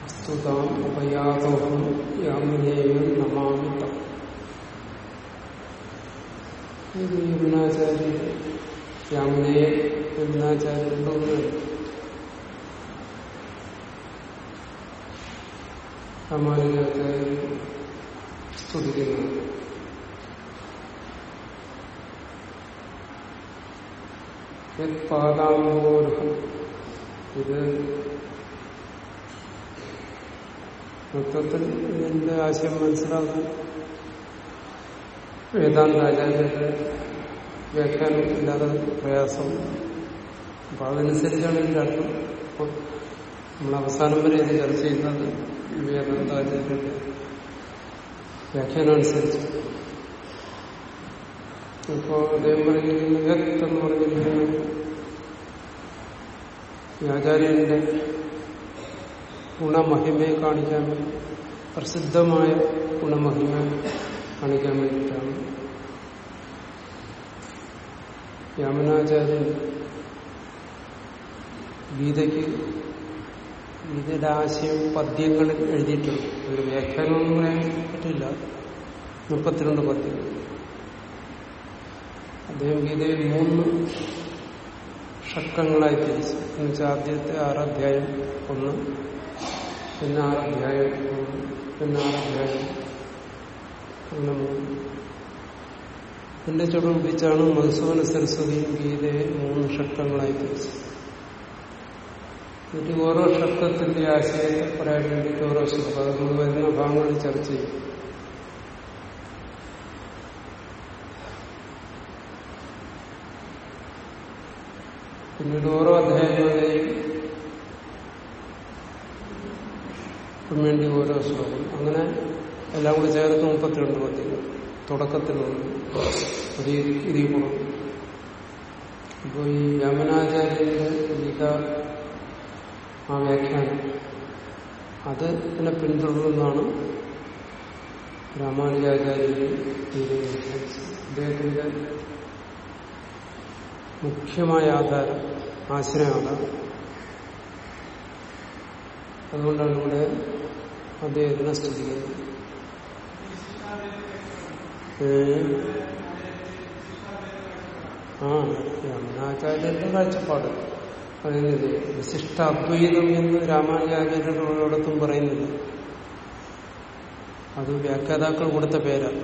വസ്തുതാം ഉപയാതോഹം യാമിനേയം നമാമിത. ഇത് യമുനാചാര്യ യാമിനേയ യമുനാചാര്യരുടെ രാമാനുജാചാര്യ സ്തുതിക്കുന്നത് പാദാമോരുഹം ഇത് മൊത്തത്തിൽ ഇതിന്റെ ആശയം മനസ്സിലാക്കാൻ വേദാന്താചാര്യരുടെ വ്യാഖ്യാനം ഇല്ലാതെ പ്രയാസം. അപ്പൊ അതനുസരിച്ചാണ് ഇതിന്റെ അർത്ഥം. നമ്മൾ അവസാനം വരെ ഇത് ചർച്ച ചെയ്യുന്നത് വേദാന്താചാര്യരുടെ വ്യാഖ്യാനം അനുസരിച്ച്. ഇപ്പോ അദ്ദേഹം പറയുന്നത് യത്ത് എന്ന് പറഞ്ഞിരിക്കുന്നത് ഈ ആചാര്യന്റെ ഗുണമഹിമയെ കാണിക്കാൻ പ്രസിദ്ധമായ ഗുണമഹിമ കാണിക്കാൻ വേണ്ടിയിട്ടാണ്. യാമനാചാര്യൻ ഗീതയ്ക്ക് ഗീതയുടെ ആശയം പദ്യങ്ങളിൽ എഴുതിയിട്ടുണ്ട്. ഒരു വ്യാഖ്യാനം ഒന്നും പറയാൻ പറ്റില്ല. മുപ്പത്തിരണ്ട് പദ്യങ്ങൾ. അദ്ദേഹം ഗീതയിൽ മൂന്ന് ഷക്കങ്ങളായി തിരിച്ചു. എന്നുവെച്ചാൽ ആദ്യത്തെ ആറാധ്യായം ഒന്ന് പിന്നെ ആറാധ്യായം ഒന്ന് പിന്നെ ആറാധ്യായം അങ്ങനെ മൂന്ന്. ഇതിന്റെ ചുവടുപിടിച്ചാണ് മധുസൂദന സരസ്വതിയും ഗീതയെ മൂന്ന് ഷക്കങ്ങളായി തിരിച്ചത് എന്നിട്ട് ഓരോ ഷക്കത്തിന്റെ ആശയത്തെ പറയാൻ വേണ്ടിയിട്ട് ഓരോ ശ്ലോകം. അത് വരുന്ന ഭാഗങ്ങളിൽ ചർച്ച ചെയ്യും. പിന്നീട് ഓരോ അധ്യായങ്ങളെയും വേണ്ടി ഓരോ ശ്ലോകം. അങ്ങനെ എല്ലാം കൂടി ചേർത്ത് മുപ്പത്തിരണ്ട് പദ്യങ്ങൾ. തുടക്കത്തിലുണ്ട്. അത് ഇപ്പോൾ ഈ യമനാചാര്യന്റെ ഗീത ആ വ്യാഖ്യാനം. അത് എന്നെ പിന്തുടരുന്നതാണ് രാമാനുജാചാര്യന്റെ അദ്ദേഹത്തിന്റെ മുഖ്യമായ ആധാരം ആശ്രയമാണ്. അതുകൊണ്ടാണ് ഇവിടെ അദ്ദേഹത്തിനെ സ്തുതിക്കുന്നത്. ആ രാമാചാര്യന്റെ കാഴ്ചപ്പാട് പറയുന്നത് വിശിഷ്ട അദ്വൈതം എന്ന് രാമാനുജാചാര്യരോടത്തും പറയുന്നില്ല അത് വ്യാഖ്യാതാക്കൾ കൊടുത്ത പേരാണ്.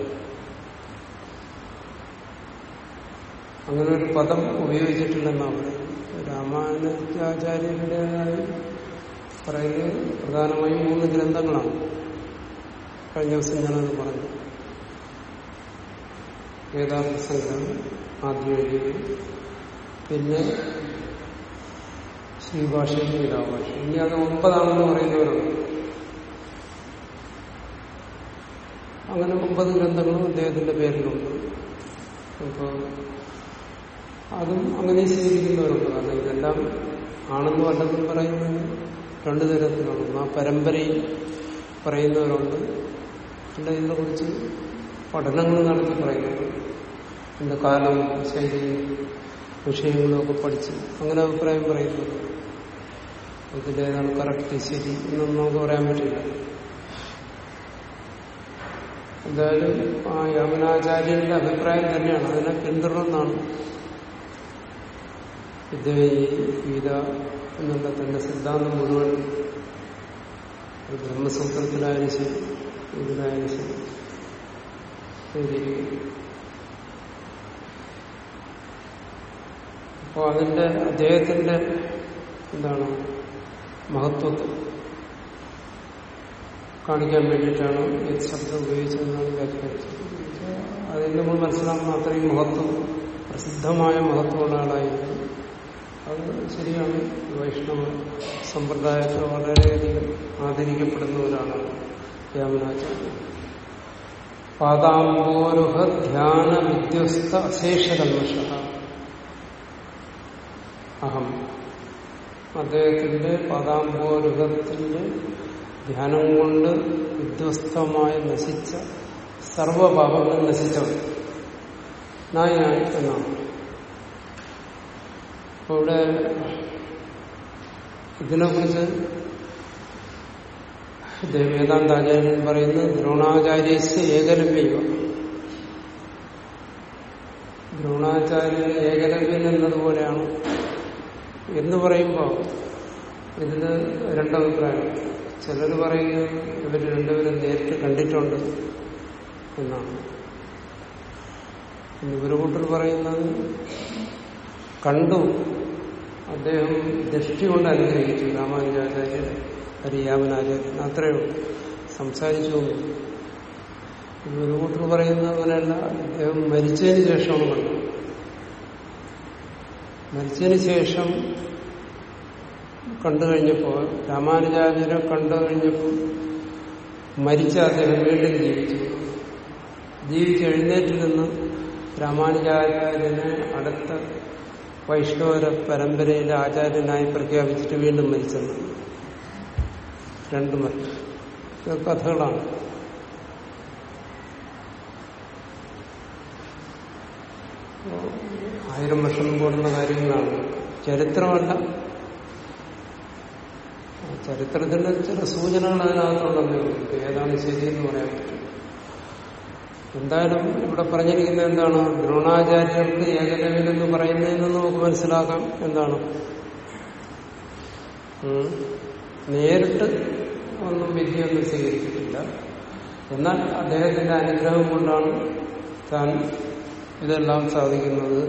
അങ്ങനെ ഒരു പദം ഉപയോഗിച്ചിട്ടില്ലെന്നാണ്. രാമാനുജാചാര്യരുടേതായി പറയുന്നത് പ്രധാനമായും മൂന്ന് ഗ്രന്ഥങ്ങളാണ്. കഴിഞ്ഞ ദിവസം ഞാനത് പറഞ്ഞു. വേദാന്ത സംഗ്രഹം ആദ്യം പിന്നെ ശ്രീഭാഷയും ഗീതാഭാഷ ഇനി അത് ഒമ്പതാണെന്ന് പറയുന്നവരാണ് അങ്ങനെ ഒമ്പത് ഗ്രന്ഥങ്ങളും അദ്ദേഹത്തിന്റെ പേരിലുണ്ട്. അപ്പോൾ അതും അങ്ങനെ സ്വീകരിക്കുന്നവരുണ്ട് കാരണം ഇതെല്ലാം ആണെന്നും അല്ലെന്നും പറയുന്നത് രണ്ടു തരത്തിലാണ്. ആ പരമ്പരയിൽ പറയുന്നവരുണ്ട് അല്ല ഇതിനെക്കുറിച്ച് പഠനങ്ങൾ നടത്തി പറയുന്നത് എന്റെ കാലം ശൈലി വിഷയങ്ങളൊക്കെ പഠിച്ച് അങ്ങനെ അഭിപ്രായം പറയുന്നത്. ഏതാണ് കറക്റ്റ് ശരി എന്നൊന്നും നമുക്ക് പറയാൻ പറ്റില്ല. എന്തായാലും ആ യമനാചാര്യന്റെ അഭിപ്രായം തന്നെയാണ്. അതിനെ പിന്തുടർന്നാണ് വിദ്യയെ ഗീത എന്നുള്ള തന്റെ സിദ്ധാന്തം മുഴുവൻ ബ്രഹ്മസൂത്രത്തിലായാലും ശരി ഇതിലായാലും ശരി അപ്പോൾ അതിന്റെ അദ്ദേഹത്തിന്റെ എന്താണ് മഹത്വത്തെ കാണിക്കാൻ വേണ്ടിയിട്ടാണ് ഈ ശബ്ദം ഉപയോഗിച്ചതെന്നാണ് വ്യാഖ്യാനിച്ചത് അതിൽ നമ്മൾ മനസ്സിലാക്കുന്ന അത്രയും മഹത്വം പ്രസിദ്ധമായ മഹത്വമുള്ള ആളായിരുന്നു അത് ശരിയാണ്. വൈഷ്ണവ സമ്പ്രദായത്തിൽ വളരെയധികം ആദരിക്കപ്പെടുന്ന ഒരാളാണ് രാമനാചാര്യ പാദാംബോരുഹ ധ്യാന വിദ്യസ്ത അശേഷകന്മഷ അഹം. അദ്ദേഹത്തിന്റെ പാദാംബോരുഹത്തിന്റെ ധ്യാനം കൊണ്ട് വിധ്വസ്തമായി നശിച്ച സർവഭാവങ്ങൾ നശിച്ചവൻ. നായനായി എന്നാണ്. അപ്പൊ ഇവിടെ ഇതിനെക്കുറിച്ച് വേദാന്താചാര്യൻ പറയുന്നത് ദ്രോണാചാര്യസ് ഏകലവ്യ ദ്രോണാചാര്യൻ ഏകലവ്യൻ എന്നതുപോലെയാണ്. എന്ന് പറയുമ്പോൾ ഇതിന് രണ്ടഭിപ്രായം. ചിലർ പറയുന്നു ഇവർ രണ്ടുപേരും നേരിട്ട് കണ്ടിട്ടുണ്ട് എന്നാണ്. ഇവരുകൂട്ടർ പറയുന്നത് കണ്ടു അദ്ദേഹം ദൃഷ്ടി കൊണ്ട് അനുഗ്രഹിച്ചു. രാമാനുജാചാര്യ ഹരിയാമനാചാര്യൻ അത്രയേ ഉള്ളൂ. സംസാരിച്ചു ഗുരുകൂട്ടർ കൂട്ടർ പറയുന്നത് അങ്ങനെയല്ല അദ്ദേഹം മരിച്ചതിന് ശേഷമാണ് കണ്ടത് മരിച്ചതിന് ശേഷം കണ്ടു കഴിഞ്ഞപ്പോൾ രാമാനുജാചാര്യ കണ്ടു കഴിഞ്ഞപ്പോൾ മരിച്ച അദ്ദേഹം വീണ്ടും ജീവിച്ചു. ജീവിച്ച് എഴുന്നേറ്റിൽ നിന്ന് രാമാനുജാചാര്യനെ അടുത്ത വൈഷ്ണവര പരമ്പരയിലെ ആചാര്യനായി പ്രഖ്യാപിച്ചിട്ട് വീണ്ടും മരിച്ചത്. രണ്ടു ഇത് കഥകളാണ്. ആയിരം വർഷം മുമ്പുള്ള കാര്യങ്ങളാണ്. ചരിത്രമല്ല. ചരിത്രത്തിന്റെ ചില സൂചനകൾ അതിനകത്തുണ്ടെന്നേ ഏതാണ് ശരിയെന്ന് പറയാൻ പറ്റും? എന്തായാലും ഇവിടെ പറഞ്ഞിരിക്കുന്നത് എന്താണ്? ദ്രോണാചാര്യർക്ക് ഏകലവ്യൻ എന്ന് പറയുന്നതിൽ നിന്ന് നമുക്ക് മനസ്സിലാക്കാം. എന്താണ്? നേരിട്ട് ഒന്നും വിദ്യയൊന്നും സ്വീകരിച്ചിട്ടില്ല. എന്നാൽ അദ്ദേഹത്തിന്റെ അനുഗ്രഹം കൊണ്ടാണ് താൻ ഇതെല്ലാം സാധിക്കുന്നത്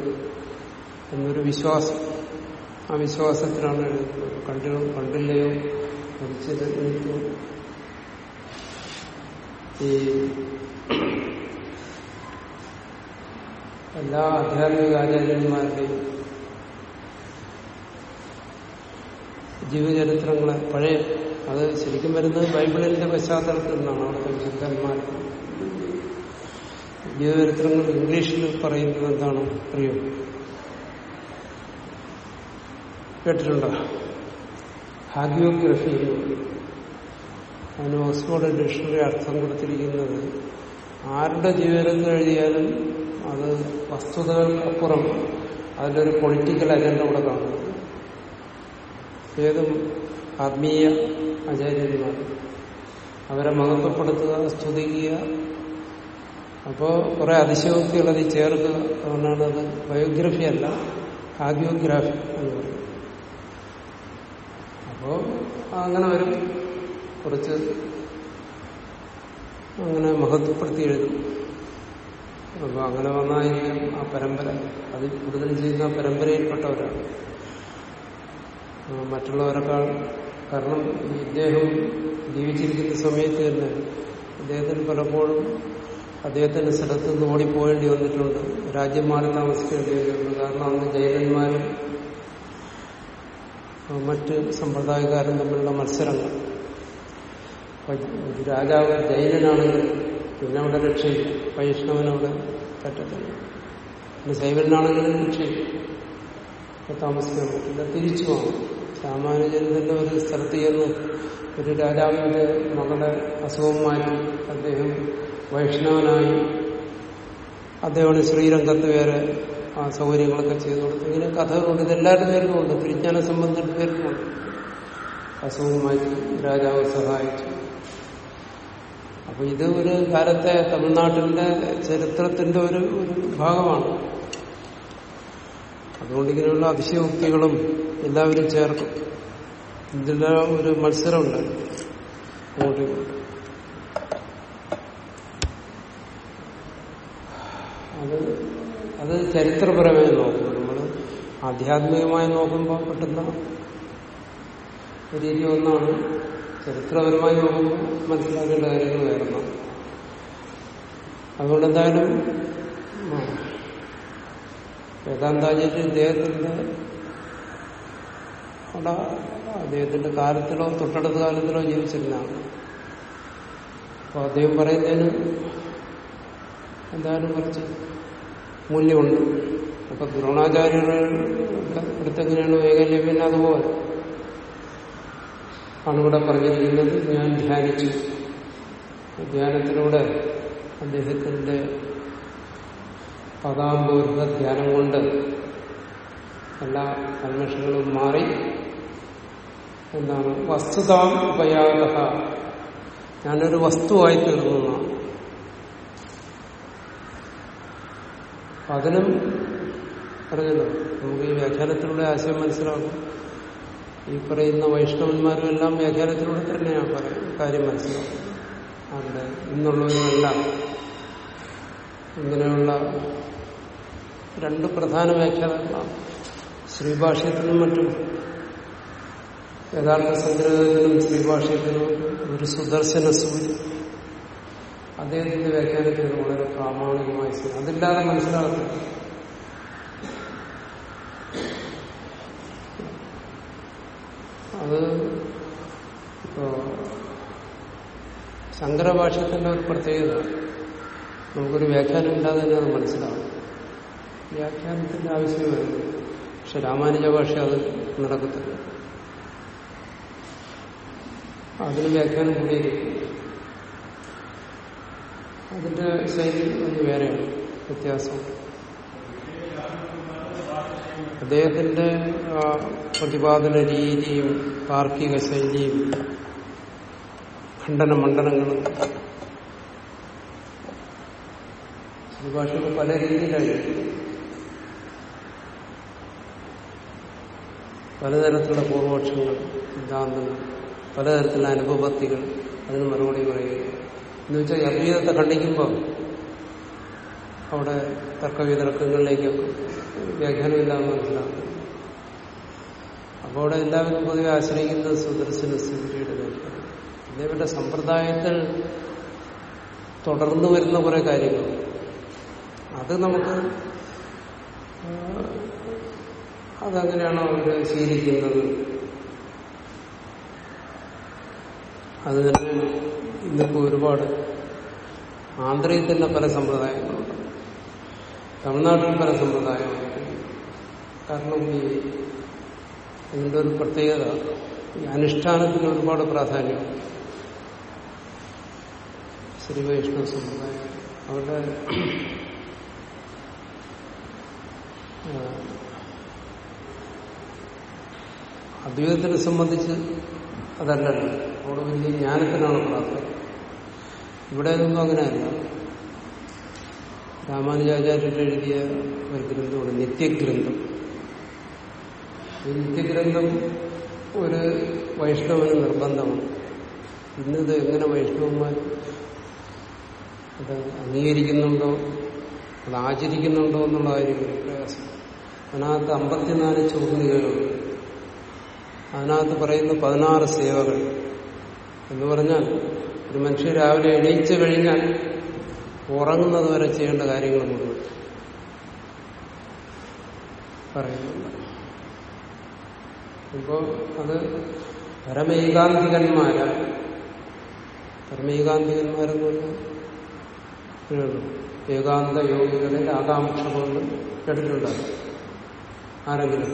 എന്നൊരു വിശ്വാസം. ആ വിശ്വാസത്തിലാണ് എഴുതുന്നത് കണ്ടില്ലോ കണ്ടില്ലയോ മരിച്ചത് ഈ എല്ലാ ആധ്യാത്മിക ആചാര്യന്മാരുടെയും ജീവചരിത്രങ്ങളെ പഴയ അത് ശരിക്കും വരുന്നത് ബൈബിളിന്റെ പശ്ചാത്തലത്തിൽ നിന്നാണ് അവിടുത്തെ വിശുദ്ധന്മാർ. ജീവചരിത്രങ്ങൾ ഇംഗ്ലീഷിൽ പറയുന്നത് എന്താണ്? അറിയോ? കേട്ടിട്ടുണ്ടോ? ഹാഗിയോഗ്രഫി അതിന് ഓക്സ്ഫോർഡ് ഡിക്ഷണറി അർത്ഥം കൊടുത്തിരിക്കുന്നത് ആരുടെ ജീവചരിത്രം എഴുതിയാലും അത് വസ്തുതകൾക്കപ്പുറം ഒരു പൊളിറ്റിക്കൽ അജണ്ട കൂടെ കാണുന്നു. ഏതും ആത്മീയ ആചാര്യന്മാർ അവരെ മഹത്വപ്പെടുത്തുക സ്തുതിക്കുക. അപ്പോൾ കുറെ അതിശയോക്തികൾ അതിൽ ചേർക്കുക. അതുകൊണ്ടാണ് അത് ബയോഗ്രഫി അല്ല ആഗിയോഗ്രാഫി എന്ന് പറയും അപ്പോൾ അങ്ങനെ വരും. കുറച്ച് അങ്ങനെ മഹത്വപ്പെടുത്തി എഴുതും അപ്പൊ അങ്ങനെ വന്നായിരിക്കും ആ പരമ്പര അതിൽ കൂടുതൽ ചെയ്യുന്ന ആ പരമ്പരയിൽപ്പെട്ടവരാണ് മറ്റുള്ളവരെക്കാൾ കാരണം ഇദ്ദേഹം ജീവിച്ചിരിക്കുന്ന സമയത്ത് തന്നെ അദ്ദേഹത്തിന് പലപ്പോഴും അദ്ദേഹത്തിന്റെ സ്ഥലത്ത് നിന്ന് ഓടിപ്പോയേണ്ടി വന്നിട്ടുണ്ട്. രാജ്യം മാറി താമസിക്കേണ്ടി വന്നിട്ടുണ്ട്. കാരണം അന്ന് ജൈനന്മാരും മറ്റ് സമ്പ്രദായക്കാരും തമ്മിലുള്ള മത്സരങ്ങൾ. രാജാവ് ജൈനനാണെങ്കിൽ പിന്നെ അവിടെ രക്ഷയില്ല. വൈഷ്ണവനവിടെ പറ്റത്തില്ല പിന്നെ ശൈവനാണെങ്കിലും നിക്ഷേപിക്കും താമസിക്കാൻ പറ്റില്ല. തിരിച്ചു പോകണം. രാമാനുജനത്തിന്റെ ഒരു സ്ഥലത്ത് ചെന്ന് ഒരു രാജാവിന്റെ മകളുടെ അസുഖം മാറ്റി അദ്ദേഹം വൈഷ്ണവനായി അദ്ദേഹം ശ്രീരംഗത്ത് വേറെ ആ സൗകര്യങ്ങളൊക്കെ ചെയ്തു കൊടുത്തു ഇങ്ങനെ കഥകളുണ്ട്. ഇതെല്ലാവരുടെ പേരിലുമുണ്ട് തിരിഞ്ഞാന സംബന്ധത്തിന്റെ പേരിലുമുണ്ട് അസുഖം മാറ്റി രാജാവ് സഹായിച്ചു. അപ്പൊ ഇത് ഒരു കാലത്തെ തമിഴ്നാട്ടിന്റെ ചരിത്രത്തിന്റെ ഒരു ഭാഗമാണ്. അതുകൊണ്ട് ഇങ്ങനെയുള്ള അതിശയോക്തികളും എല്ലാവരും ചേർക്കും. ഇതിലെല്ലാം ഒരു മത്സരമുണ്ട്. അങ്ങോട്ടും അത് അത് ചരിത്രപരമായി നോക്കും നമ്മൾ ആധ്യാത്മികമായി നോക്കുമ്പോൾ കിട്ടുന്ന രീതി ഒന്നാണ് ചരിത്രപരമായി നമുക്ക് മനസ്സിലാക്കേണ്ട കാര്യങ്ങൾ വേണം അതുകൊണ്ട് എന്തായാലും വേദാന്താചാര്യ ഇദ്ദേഹത്തിന്റെ അദ്ദേഹത്തിന്റെ കാലത്തിലോ തൊട്ടടുത്ത കാലത്തിലോ ജീവിച്ചിരുന്നതാണ് അപ്പോൾ അദ്ദേഹം പറയുന്നതിന് എന്തായാലും കുറച്ച് മൂല്യമുണ്ട്. അപ്പൊ ദ്രോണാചാര്യരുടെ അടുത്തെങ്ങനെയാണ് വൈകല്യം പിന്നെ അതുപോലെ ആണ് ഇവിടെ പറഞ്ഞിരിക്കുന്നത് ഞാൻ ധ്യാനിച്ചു. ധ്യാനത്തിലൂടെ അദ്ദേഹത്തിന്റെ പദാംബൂർഭ ധ്യാനം കൊണ്ട് എല്ലാ കന്മഷങ്ങളും മാറി. എന്താണ്? വസ്തുതാം ഉപയാഗ ഞാനൊരു വസ്തുവായി തീർന്നു അതിനും പറഞ്ഞല്ലോ നമുക്ക് ഈ വ്യാഖ്യാനത്തിലൂടെ ആശയം മനസ്സിലാകും ഈ പറയുന്ന വൈഷ്ണവന്മാരും എല്ലാം വ്യാഖ്യാനത്തിലൂടെ തന്നെയാണ് പറയുന്നത്. കാര്യം മനസ്സിലാക്കും അവിടെ ഇന്നുള്ളവരുമല്ല ഇങ്ങനെയുള്ള രണ്ട് പ്രധാന വ്യാഖ്യാനങ്ങളാണ്. ശ്രീഭാഷ്യത്തിനും മറ്റും യഥാർത്ഥ സംഗ്രഹത്തിനും ശ്രീഭാഷ്യത്തിനും ഒരു സുദർശന സൂര്യ അദ്ദേഹത്തിന്റെ വ്യാഖ്യാനത്തിന് വളരെ പ്രാമാണികമായി അതില്ലാതെ മനസ്സിലാകുന്നു അത് ഇപ്പോ ശങ്കരഭാഷ്യത്തിന്റെ ഒരു പ്രത്യേകത. നമുക്കൊരു വ്യാഖ്യാനം ഇല്ലാതെ തന്നെ അത് മനസ്സിലാവും. വ്യാഖ്യാനത്തിന്റെ ആവശ്യം പക്ഷെ രാമാനുജ ഭാഷ അത് നടക്കത്തില്ല. അതിന് വ്യാഖ്യാനം കൂടിയിരിക്കും അതിന്റെ ശൈലി ഒന്ന് വേറെയാണ്. വ്യത്യാസം. അദ്ദേഹത്തിന്റെ പ്രതിപാദന രീതിയും താർക്കിക ശൈലിയും ഖണ്ഡന മണ്ഡലങ്ങൾ ഭാഷകൾ പല രീതിയിലായി. പലതരത്തിലുള്ള പൂർവപക്ഷങ്ങൾ സിദ്ധാന്തങ്ങൾ പലതരത്തിലുള്ള അനുഭവത്തികൾ അതിന് മറുപടി പറയുക എന്ന് വെച്ചാൽ അദ്വൈതത്തെ ഖണ്ഡിക്കുമ്പോൾ അവിടെ തർക്കവിതർക്കങ്ങളിലേക്കൊക്കെ വ്യാഖ്യാനമില്ലാന്ന് മനസ്സിലാക്കും അപ്പോൾ അവിടെ എല്ലാവരും പൊതുവെ ആശ്രയിക്കുന്നത് സുദർശന വ്യാഖ്യാനം ഇതേപോലെ സമ്പ്രദായത്തിൽ തുടർന്നു വരുന്ന കുറെ കാര്യങ്ങൾ. അത് നമുക്ക് അതങ്ങനെയാണ് അവർ ശീലിക്കുന്നത്? അത് തന്നെ ഇന്നിപ്പോ ഒരുപാട് ആന്ധ്രയിൽ തന്നെ പല സമ്പ്രദായങ്ങളുണ്ട്. തമിഴ്നാട്ടിൽ പല സമ്പ്രദായങ്ങളുണ്ട്. കാരണം ഈ ഇതിന്റെ ഒരു പ്രത്യേകത ഈ അനുഷ്ഠാനത്തിന് ഒരുപാട് പ്രാധാന്യം ശ്രീ വൈഷ്ണവ സമ്പ്രദായം അവരുടെ അദ്വൈതത്തിനെ സംബന്ധിച്ച് അതല്ലല്ലോ. അവിടെ വലിയ ജ്ഞാനത്തിനാണ് പ്രാർത്ഥന ഇവിടെ നിന്നും അങ്ങനെയല്ല. രാമാനുജാചാര്യർ എഴുതിയ ഒരു ഗ്രന്ഥമാണ് നിത്യഗ്രന്ഥം. നിത്യഗ്രന്ഥം ഒരു വൈഷ്ണവന് നിർബന്ധമാണ്. ഇന്നത് എങ്ങനെ വൈഷ്ണവന്മാർ അത് അംഗീകരിക്കുന്നുണ്ടോ? അത് ആചരിക്കുന്നുണ്ടോ എന്നുള്ള കാര്യം പ്രയാസം. അതിനകത്ത് അമ്പത്തിനാല് ചൂർണികകളുണ്ട് അതിനകത്ത് പറയുന്ന പതിനാറ് സേവകൾ. എന്ന് പറഞ്ഞാൽ ഒരു മനുഷ്യൻ രാവിലെ എണീച്ചു കഴിഞ്ഞാൽ ഉറങ്ങുന്നത് വരെ ചെയ്യേണ്ട കാര്യങ്ങൾ മുഴുവൻ പറയുന്നുണ്ട്. ഇപ്പോ അത് പരമേകാന്തികന്മാരാണ്. പരമേകാന്തികന്മാരെന്ന് പറഞ്ഞാൽ. ഏകാന്ത യോഗികളിൽ ആകാംക്ഷ കൊണ്ട് കേട്ടിട്ടുണ്ടാകും. ആരെങ്കിലും?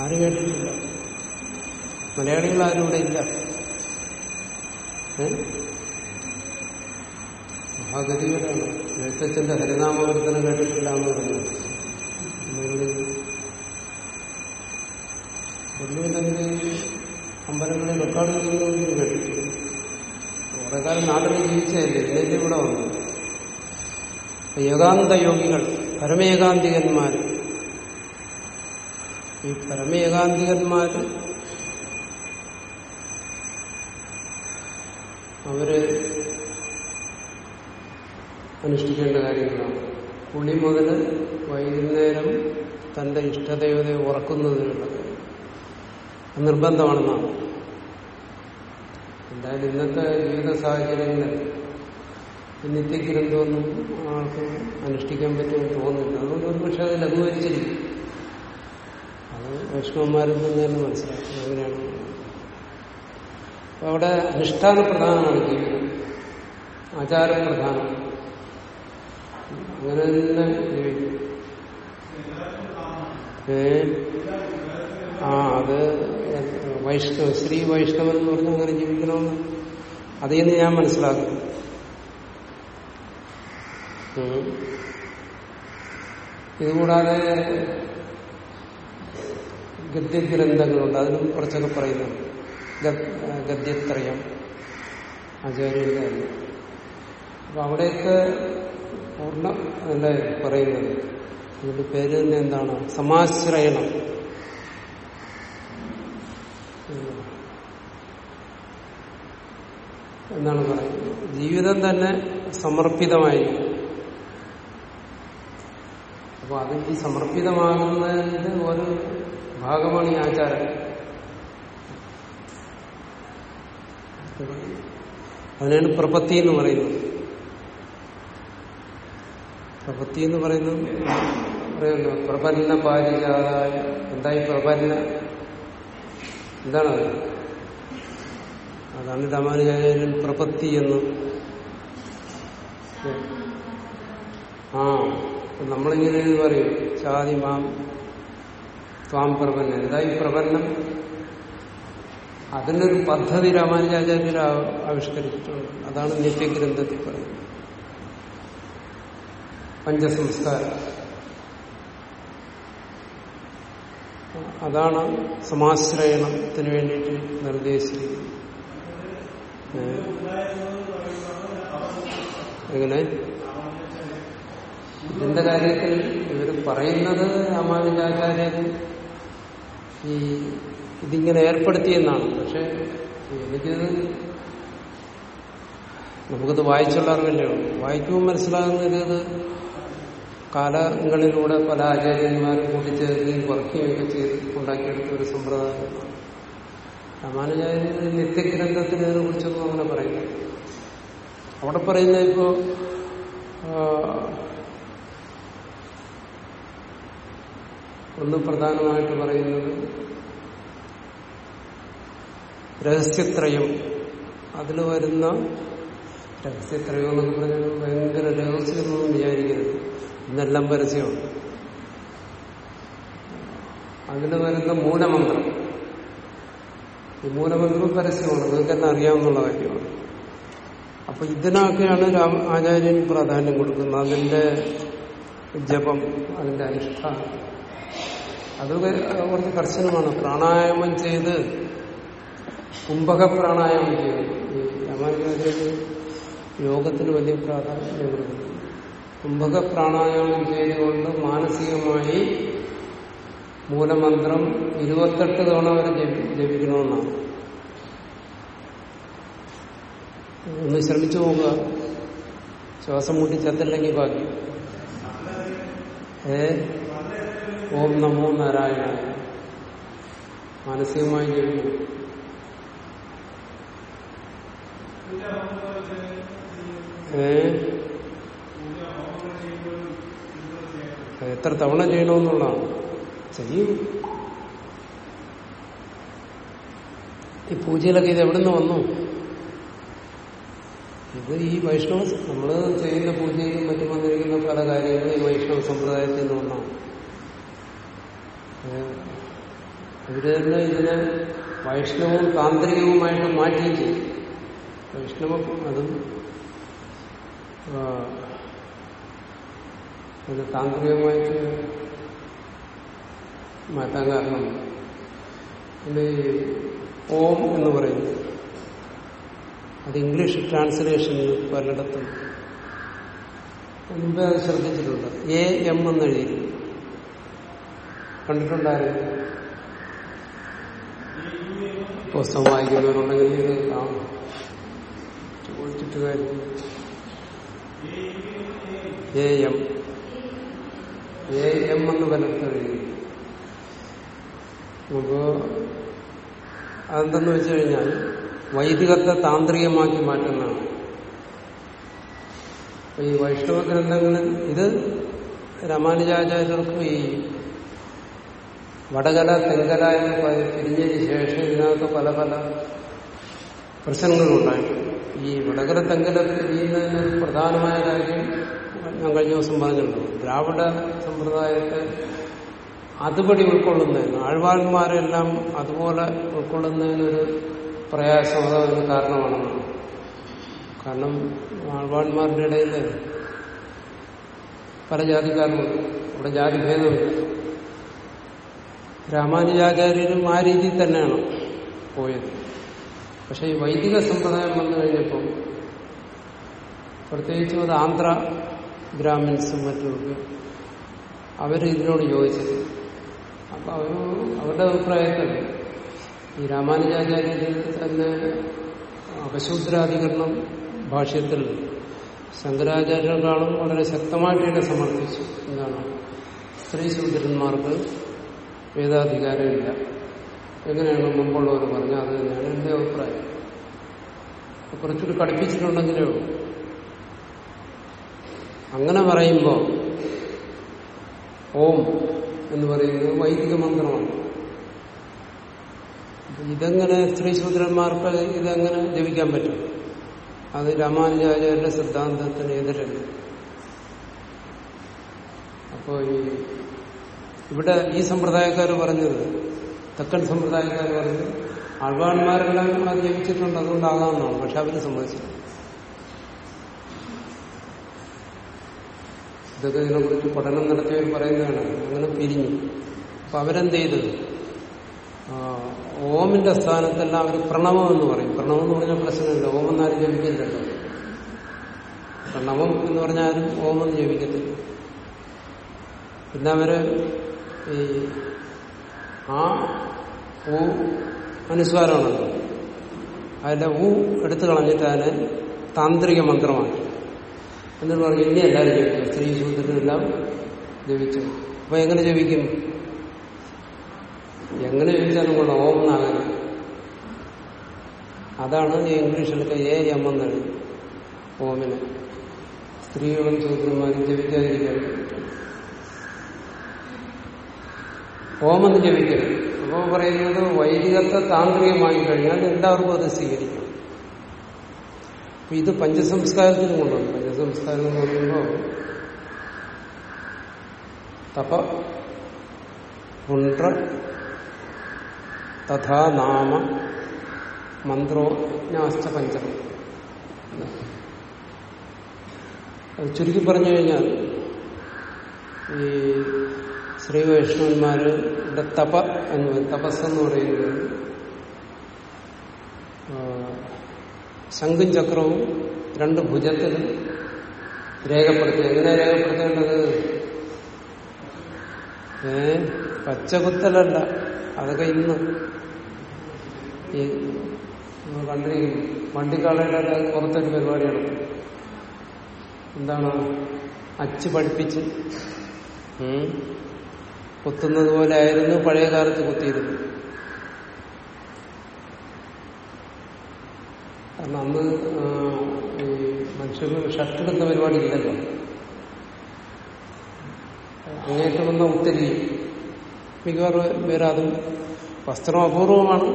ആരും കേട്ടിട്ടില്ല? മലയാളികൾ ആരും ഇവിടെ ഇല്ല? മഹാഗതികളാണ് എഴുത്തച്ഛന്റെ ഹരിനാമവർത്തനം കേട്ടിട്ടില്ല എന്ന് പറഞ്ഞു. നമ്മളിവിടെ അമ്പലങ്ങളിൽ റെക്കോർഡ് ചെയ്യുന്നു കേട്ടിട്ടില്ല. കാലം നാട്ടിൽ ജീവിച്ചതല്ലേ? ഇതിലേക്ക് ഇവിടെ വന്നു. ഏകാന്ത യോഗികൾ പരമേകാന്തികന്മാർ ഈ പരമേകാന്തികന്മാർ അവർ അനുഷ്ഠിക്കേണ്ട കാര്യങ്ങളാണ്. കുളി മുതൽ വൈകുന്നേരം തന്റെ ഇഷ്ടദേവതയെ ഉറക്കുന്നതിനുള്ള നിർബന്ധമാണെന്നാണ്. എന്തായാലും ഇന്നത്തെ ജീവിത സാഹചര്യങ്ങളിൽ നിത്യഗ്രന്ഥമൊന്നും ആൾക്ക് അനുഷ്ഠിക്കാൻ പറ്റുമെന്ന് തോന്നുന്നില്ല. അതുകൊണ്ട് ഒരു പക്ഷെ അത് ലഘൂകരിച്ചിരിക്കും അത് വൈഷ്ണവന്മാരിൽ നിന്ന് തന്നെ മനസ്സിലാക്കും. അങ്ങനെയാണ് അവിടെ അനുഷ്ഠാന പ്രധാനമാണ് ജീവിതം. ആചാരപ്രധാനം. അങ്ങനെ തന്നെ ജീവിക്കും. ആ അത് വൈഷ്ണവ സ്ത്രീ വൈഷ്ണവൻ എന്ന് പറഞ്ഞാൽ അങ്ങനെ ജീവിക്കണമെന്ന്. അതിൽ നിന്ന് ഞാൻ മനസ്സിലാക്കുന്നു. ഇതുകൂടാതെ ഗദ്യഗ്രന്ഥങ്ങളുണ്ട്. അതിലും കുറച്ചൊക്കെ പറയുന്നു ഗദ്യത്രയം ആചാര്യന്റെ അപ്പൊ അവിടെയൊക്കെ പൂർണ അല്ലേ പറയുന്നത്? അതിന്റെ പേര് തന്നെ എന്താണ്? സമാശ്രയണം. എന്നാണ് പറയുന്നത്. ജീവിതം തന്നെ സമർപ്പിതമായിരിക്കും. അപ്പൊ അത് ഈ സമർപ്പിതമാകുന്നതിന്റെ ഒരു ഭാഗമാണ് ഈ ആചാരം. അതിനാണ് പ്രപത്തി എന്ന് പറയുന്നത്. പ്രപത്തി എന്ന് പറയുന്നത് പറയുമല്ലോ പ്രപന്ന പാരിജാതായ എന്തായി പ്രപന്ന? എന്താണത് അതാണ് രാമാനുജാചാര്യൻ പ്രപത്തി എന്ന്. ആ നമ്മളിങ്ങനെ പറയും. ചാതി മാം ത്വാം പ്രപന്നം ഇതായി പ്രപന്നം. അതിനൊരു പദ്ധതി രാമാനുജാചാര്യർ ആവിഷ്കരിച്ചിട്ടുണ്ട്. അതാണ് നിത്യഗ്രന്ഥത്തിൽ പറയുന്നത്. പഞ്ചസംസ്കാരം. അതാണ് സമാശ്രയണത്തിന് വേണ്ടിയിട്ട് നിർദ്ദേശിച്ചിരിക്കുന്നത്? എങ്ങനെ ഇതിന്റെ കാര്യത്തിൽ ഇവർ പറയുന്നത് രാമാനുജാചാര്യൻ ഈ ഇതിങ്ങനെ ഏർപ്പെടുത്തിയെന്നാണ്. പക്ഷെ എനിക്കിത് നമുക്കത് വായിച്ചുള്ള അറിവല്ലേ വായിക്കുമ്പോൾ മനസ്സിലാകുന്നത് കാലങ്ങളിലൂടെ പല ആചാര്യന്മാരും കൂട്ടിച്ചേർക്കുകയും കുറയ്ക്കുകയൊക്കെ ചെയ്ത് ഉണ്ടാക്കിയെടുത്ത ഒരു സമ്പ്രദായമാണ് രാമാനുജാചാര്യ നിത്യഗ്രന്ഥത്തിൽ ഇതിനെ കുറിച്ചൊന്നും അങ്ങനെ പറയുന്നത് അവിടെ പറയുന്ന ഇപ്പോ ഒന്ന് പ്രധാനമായിട്ട് പറയുന്നത് രഹസ്യത്രയം. അതിൽ വരുന്ന രഹസ്യത്രയം എന്നൊക്കെ പറഞ്ഞാൽ ഭയങ്കര രഹസ്യമൊന്നും വിചാരിക്കരുത്. ഇന്നെല്ലാം പരസ്യമാണ്. അതിൽ വരുന്ന മൂലമന്ത്രം. ഈ മൂലമന്ത്രം പരസ്യമാണ്. നിങ്ങൾക്ക് തന്നെ അറിയാവുന്ന കാര്യമാണ്. അപ്പൊ ഇതിനൊക്കെയാണ് രാമ ആചാര്യൻ പ്രാധാന്യം കൊടുക്കുന്നത്. അതിന്റെ ജപം അതിന്റെ അനുഷ്ഠാനം. അത് കുറച്ച് കർശനമാണ്. പ്രാണായാമം ചെയ്ത് കുംഭക പ്രാണായാമം ചെയ്ത് രാമാനുജാചാര്യ യോഗത്തിന് വലിയ പ്രാധാന്യം കൊടുക്കുന്നു. കുംഭക പ്രാണായാമം ചെയ്തുകൊണ്ട് മാനസികമായി മൂലമന്ത്രം ഇരുപത്തെട്ട് തവണ ജപി- ജപിക്കണമെന്നാണ്. ഒന്ന് ശ്രമിച്ചു നോക്കുക ശ്വാസം മുട്ടി ചത്തില്ലെങ്കിൽ ബാക്കി ഏ? ഓം നമോ നാരായണ മാനസികമായി ജപിക്കും. ഏ? എത്ര തവണ ചെയ്യണമെന്നുള്ളതാണ്. ചെയ്യും. ഈ പൂജയിലൊക്കെ ഇത് എവിടുന്ന് വന്നു? ഇത് ഈ വൈഷ്ണവ നമ്മൾ ചെയ്യുന്ന പൂജയിലും മറ്റും വന്നിരിക്കുന്ന പല കാര്യങ്ങളും ഈ വൈഷ്ണവ സമ്പ്രദായത്തിൽ നിന്ന് ഒന്നാണ് ഇവർ തന്നെ ഇതിനെ വൈഷ്ണവവും താന്ത്രികവുമായിട്ട് മാറ്റുകയും ചെയ്യും. വൈഷ്ണവ അതും താന്ത്രികമായിട്ട് മാറ്റാൻ കാരണം. ഇത് ഓം എന്ന് പറയുന്നത് അത് ഇംഗ്ലീഷ് ട്രാൻസ്ലേഷനിൽ പലയിടത്തും മുമ്പേ അത് ശ്രദ്ധിച്ചിട്ടുണ്ട്. എ എം എന്ന് എഴുതി കണ്ടിട്ടുണ്ടായിരുന്നു പുസ്തകം വായിക്കുന്നവരുണ്ടെങ്കിൽ ഇത് കാണും. ചോദിച്ചിട്ട് കാര്യം. A M. എ എം എന്ന് പലയിടത്തും എഴുതി അപ്പോ അതെന്തെന്ന് വെച്ച് കഴിഞ്ഞാൽ വൈദികത്തെ താന്ത്രികമാക്കി മാറ്റുന്നതാണ്. ഈ വൈഷ്ണവ ഗ്രന്ഥങ്ങളിൽ ഇത് രാമാനുജാചാര്യർക്ക് ഈ വടകല തെങ്കല എന്ന് പിരിഞ്ഞതിന് ശേഷം ഇതിനകത്ത് പല പല പ്രശ്നങ്ങളുണ്ടായിട്ടുണ്ട് ഈ വടകര തെങ്കല പിരിയുന്നതിന് പ്രധാനമായ കാര്യം ഞാൻ കഴിഞ്ഞ ദിവസം പറഞ്ഞല്ലോ. ദ്രാവിഡ സമ്പ്രദായത്തെ അതുപടി ഉൾക്കൊള്ളുന്നതിന് ആഴ്വാന്മാരെല്ലാം അതുപോലെ ഉൾക്കൊള്ളുന്നതിനൊരു പ്രയാസം അതൊരു കാരണമാണെന്നാണ്. കാരണം ആഴ്വാൻമാരുടെ ഇടയിൽ പല ജാതിക്കാരുമുണ്ട്. ജാതി ജാതിഭേദമില്ല രാമാനുജാചാര്യരും ആ രീതിയിൽ തന്നെയാണ് പോയത്. പക്ഷെ ഈ വൈദിക സമ്പ്രദായം വന്നു കഴിഞ്ഞപ്പോൾ പ്രത്യേകിച്ചും അത് ആന്ധ്ര ബ്രാഹ്മിൻസും മറ്റുമൊക്കെ അവർ ഇതിനോട് യോജിച്ചത് അപ്പൊ അവർ അവരുടെ അഭിപ്രായത്തിൽ ഈ രാമാനുജാചാര്യത്തിൽ തന്നെ അപശൂദ്രാധികരണം ഭാഷ്യത്തിൽ ശങ്കരാചാര്യരെക്കാളും വളരെ ശക്തമായിട്ട് ഇതിനെ സമർത്ഥിച്ചു എന്താണ് സ്ത്രീ ശൂദ്രന്മാർക്ക് വേദാധികാരമില്ല. എങ്ങനെയാണ് മുമ്പുള്ളവർ പറഞ്ഞത് അത് തന്നെയാണ് എന്റെ അഭിപ്രായം. കുറച്ചുകൂടി കടുപ്പിച്ചിട്ടുണ്ടെങ്കിലേ അങ്ങനെ പറയുമ്പോൾ ഓം എന്ന് പറയുന്നത് വൈദിക മന്ത്രമാണ്. ഇതെങ്ങനെ ഇതെങ്ങനെ സ്ത്രീശൂദ്രന്മാർക്ക് ഇതെങ്ങനെ ജപിക്കാൻ പറ്റും. അത് രാമാനുജാചാര്യന്റെ സിദ്ധാന്തത്തിന് എതിരല്ല. അപ്പോ ഈ ഇവിടെ ഈ സമ്പ്രദായക്കാർ പറഞ്ഞത് തെക്കൻ സമ്പ്രദായക്കാർ പറഞ്ഞത് ആൾവാന്മാരെല്ലാം അത് ജപിച്ചിട്ടുണ്ട് അതുകൊണ്ടാകാമെന്നാണ്. പക്ഷെ അവർ സമ്മതിച്ചു ഇതൊക്കെ ഇതിനെക്കുറിച്ച് പഠനം നടത്തിയവർ പറയുന്നതാണ്. അങ്ങനെ പിരിഞ്ഞു. അപ്പൊ അവരെന്ത് ചെയ്തു? ഓമിന്റെ സ്ഥാനത്തെല്ലാം അവർ പ്രണവം എന്ന് പറയും. പ്രണവം എന്ന് പറഞ്ഞാൽ പ്രശ്നമില്ല. ഓം എന്നാരും ജപിക്കില്ലല്ലോ പ്രണവം എന്ന് പറഞ്ഞാൽ ആരും ഓമെന്ന് ജപിക്കത്തില്ല. പിന്നെ അവർ ഈ ആ ഊ അനുസ്വാരമാണല്ലോ. അതിന്റെ ഊ എടുത്തു കളഞ്ഞിട്ട് അതിനെ താന്ത്രിക മന്ത്രമാക്കി. എന്നിട്ട് പറഞ്ഞു ഇനി എല്ലാവരും ജപിക്കും സ്ത്രീ ശൂദ്രനെല്ലാം ജപിച്ചു. അപ്പൊ എങ്ങനെ ജപിക്കും? എങ്ങനെ ജപിച്ചാലും കൊള്ളാം ഓം എന്നാകണം അതാണ് ഇംഗ്ലീഷിലൊക്കെ ഏ എം എന്നാണ് ഓമിന്. സ്ത്രീകളും ശൂദ്രന്മാരും ഓം ഓമെന്ന് ജപിക്കരുത്. അപ്പോൾ പറയുന്നത് വൈദികത്തെ താന്ത്രികമായി കഴിഞ്ഞാൽ എല്ലാവർക്കും അത് സ്വീകരിക്കും. ഇത് പഞ്ചസംസ്കാരത്തിനും കൊണ്ടുണ്ട് പഞ്ചസംസ്കാരം എന്ന് പറയുമ്പോൾ തപ പുണ്ട്ര തഥാ നാമ മന്ത്രോ ജ്ഞാശ്ച പഞ്ചമം. അത് ചുരുക്കി പറഞ്ഞു കഴിഞ്ഞാൽ ഈ ശ്രീ വൈഷ്ണവന്മാരുടെ തപ എന്ന് പറയും. എന്ന് പറയുന്നത് ശംഖും ചക്രവും രണ്ട് ഭുജത്തിൽ രേഖപ്പെടുത്തുക. എങ്ങനെ രേഖപ്പെടുത്തേണ്ടത്? ഏ? പച്ചകുത്തലല്ല. അതൊക്കെ ഇന്ന്. ഈ കണ്ടിരിക്കും വണ്ടിക്കാളയുടെ പുറത്തൊരു പരിപാടിയാണ്. എന്താണ്? അച്ച് പഠിപ്പിച്ച് കുത്തുന്നത് പോലെ ആയിരുന്നു പഴയ കാലത്ത് കുത്തിയിരുന്നത് കാരണം അന്ന് ആ, ഷട്ടിടുന്ന പരിപാടി ഇല്ലല്ലോ. അങ്ങേറ്റം വന്ന ഒത്തിരി മിക്കവാറും പേര് അതും വസ്ത്രം അപൂർവമാണ്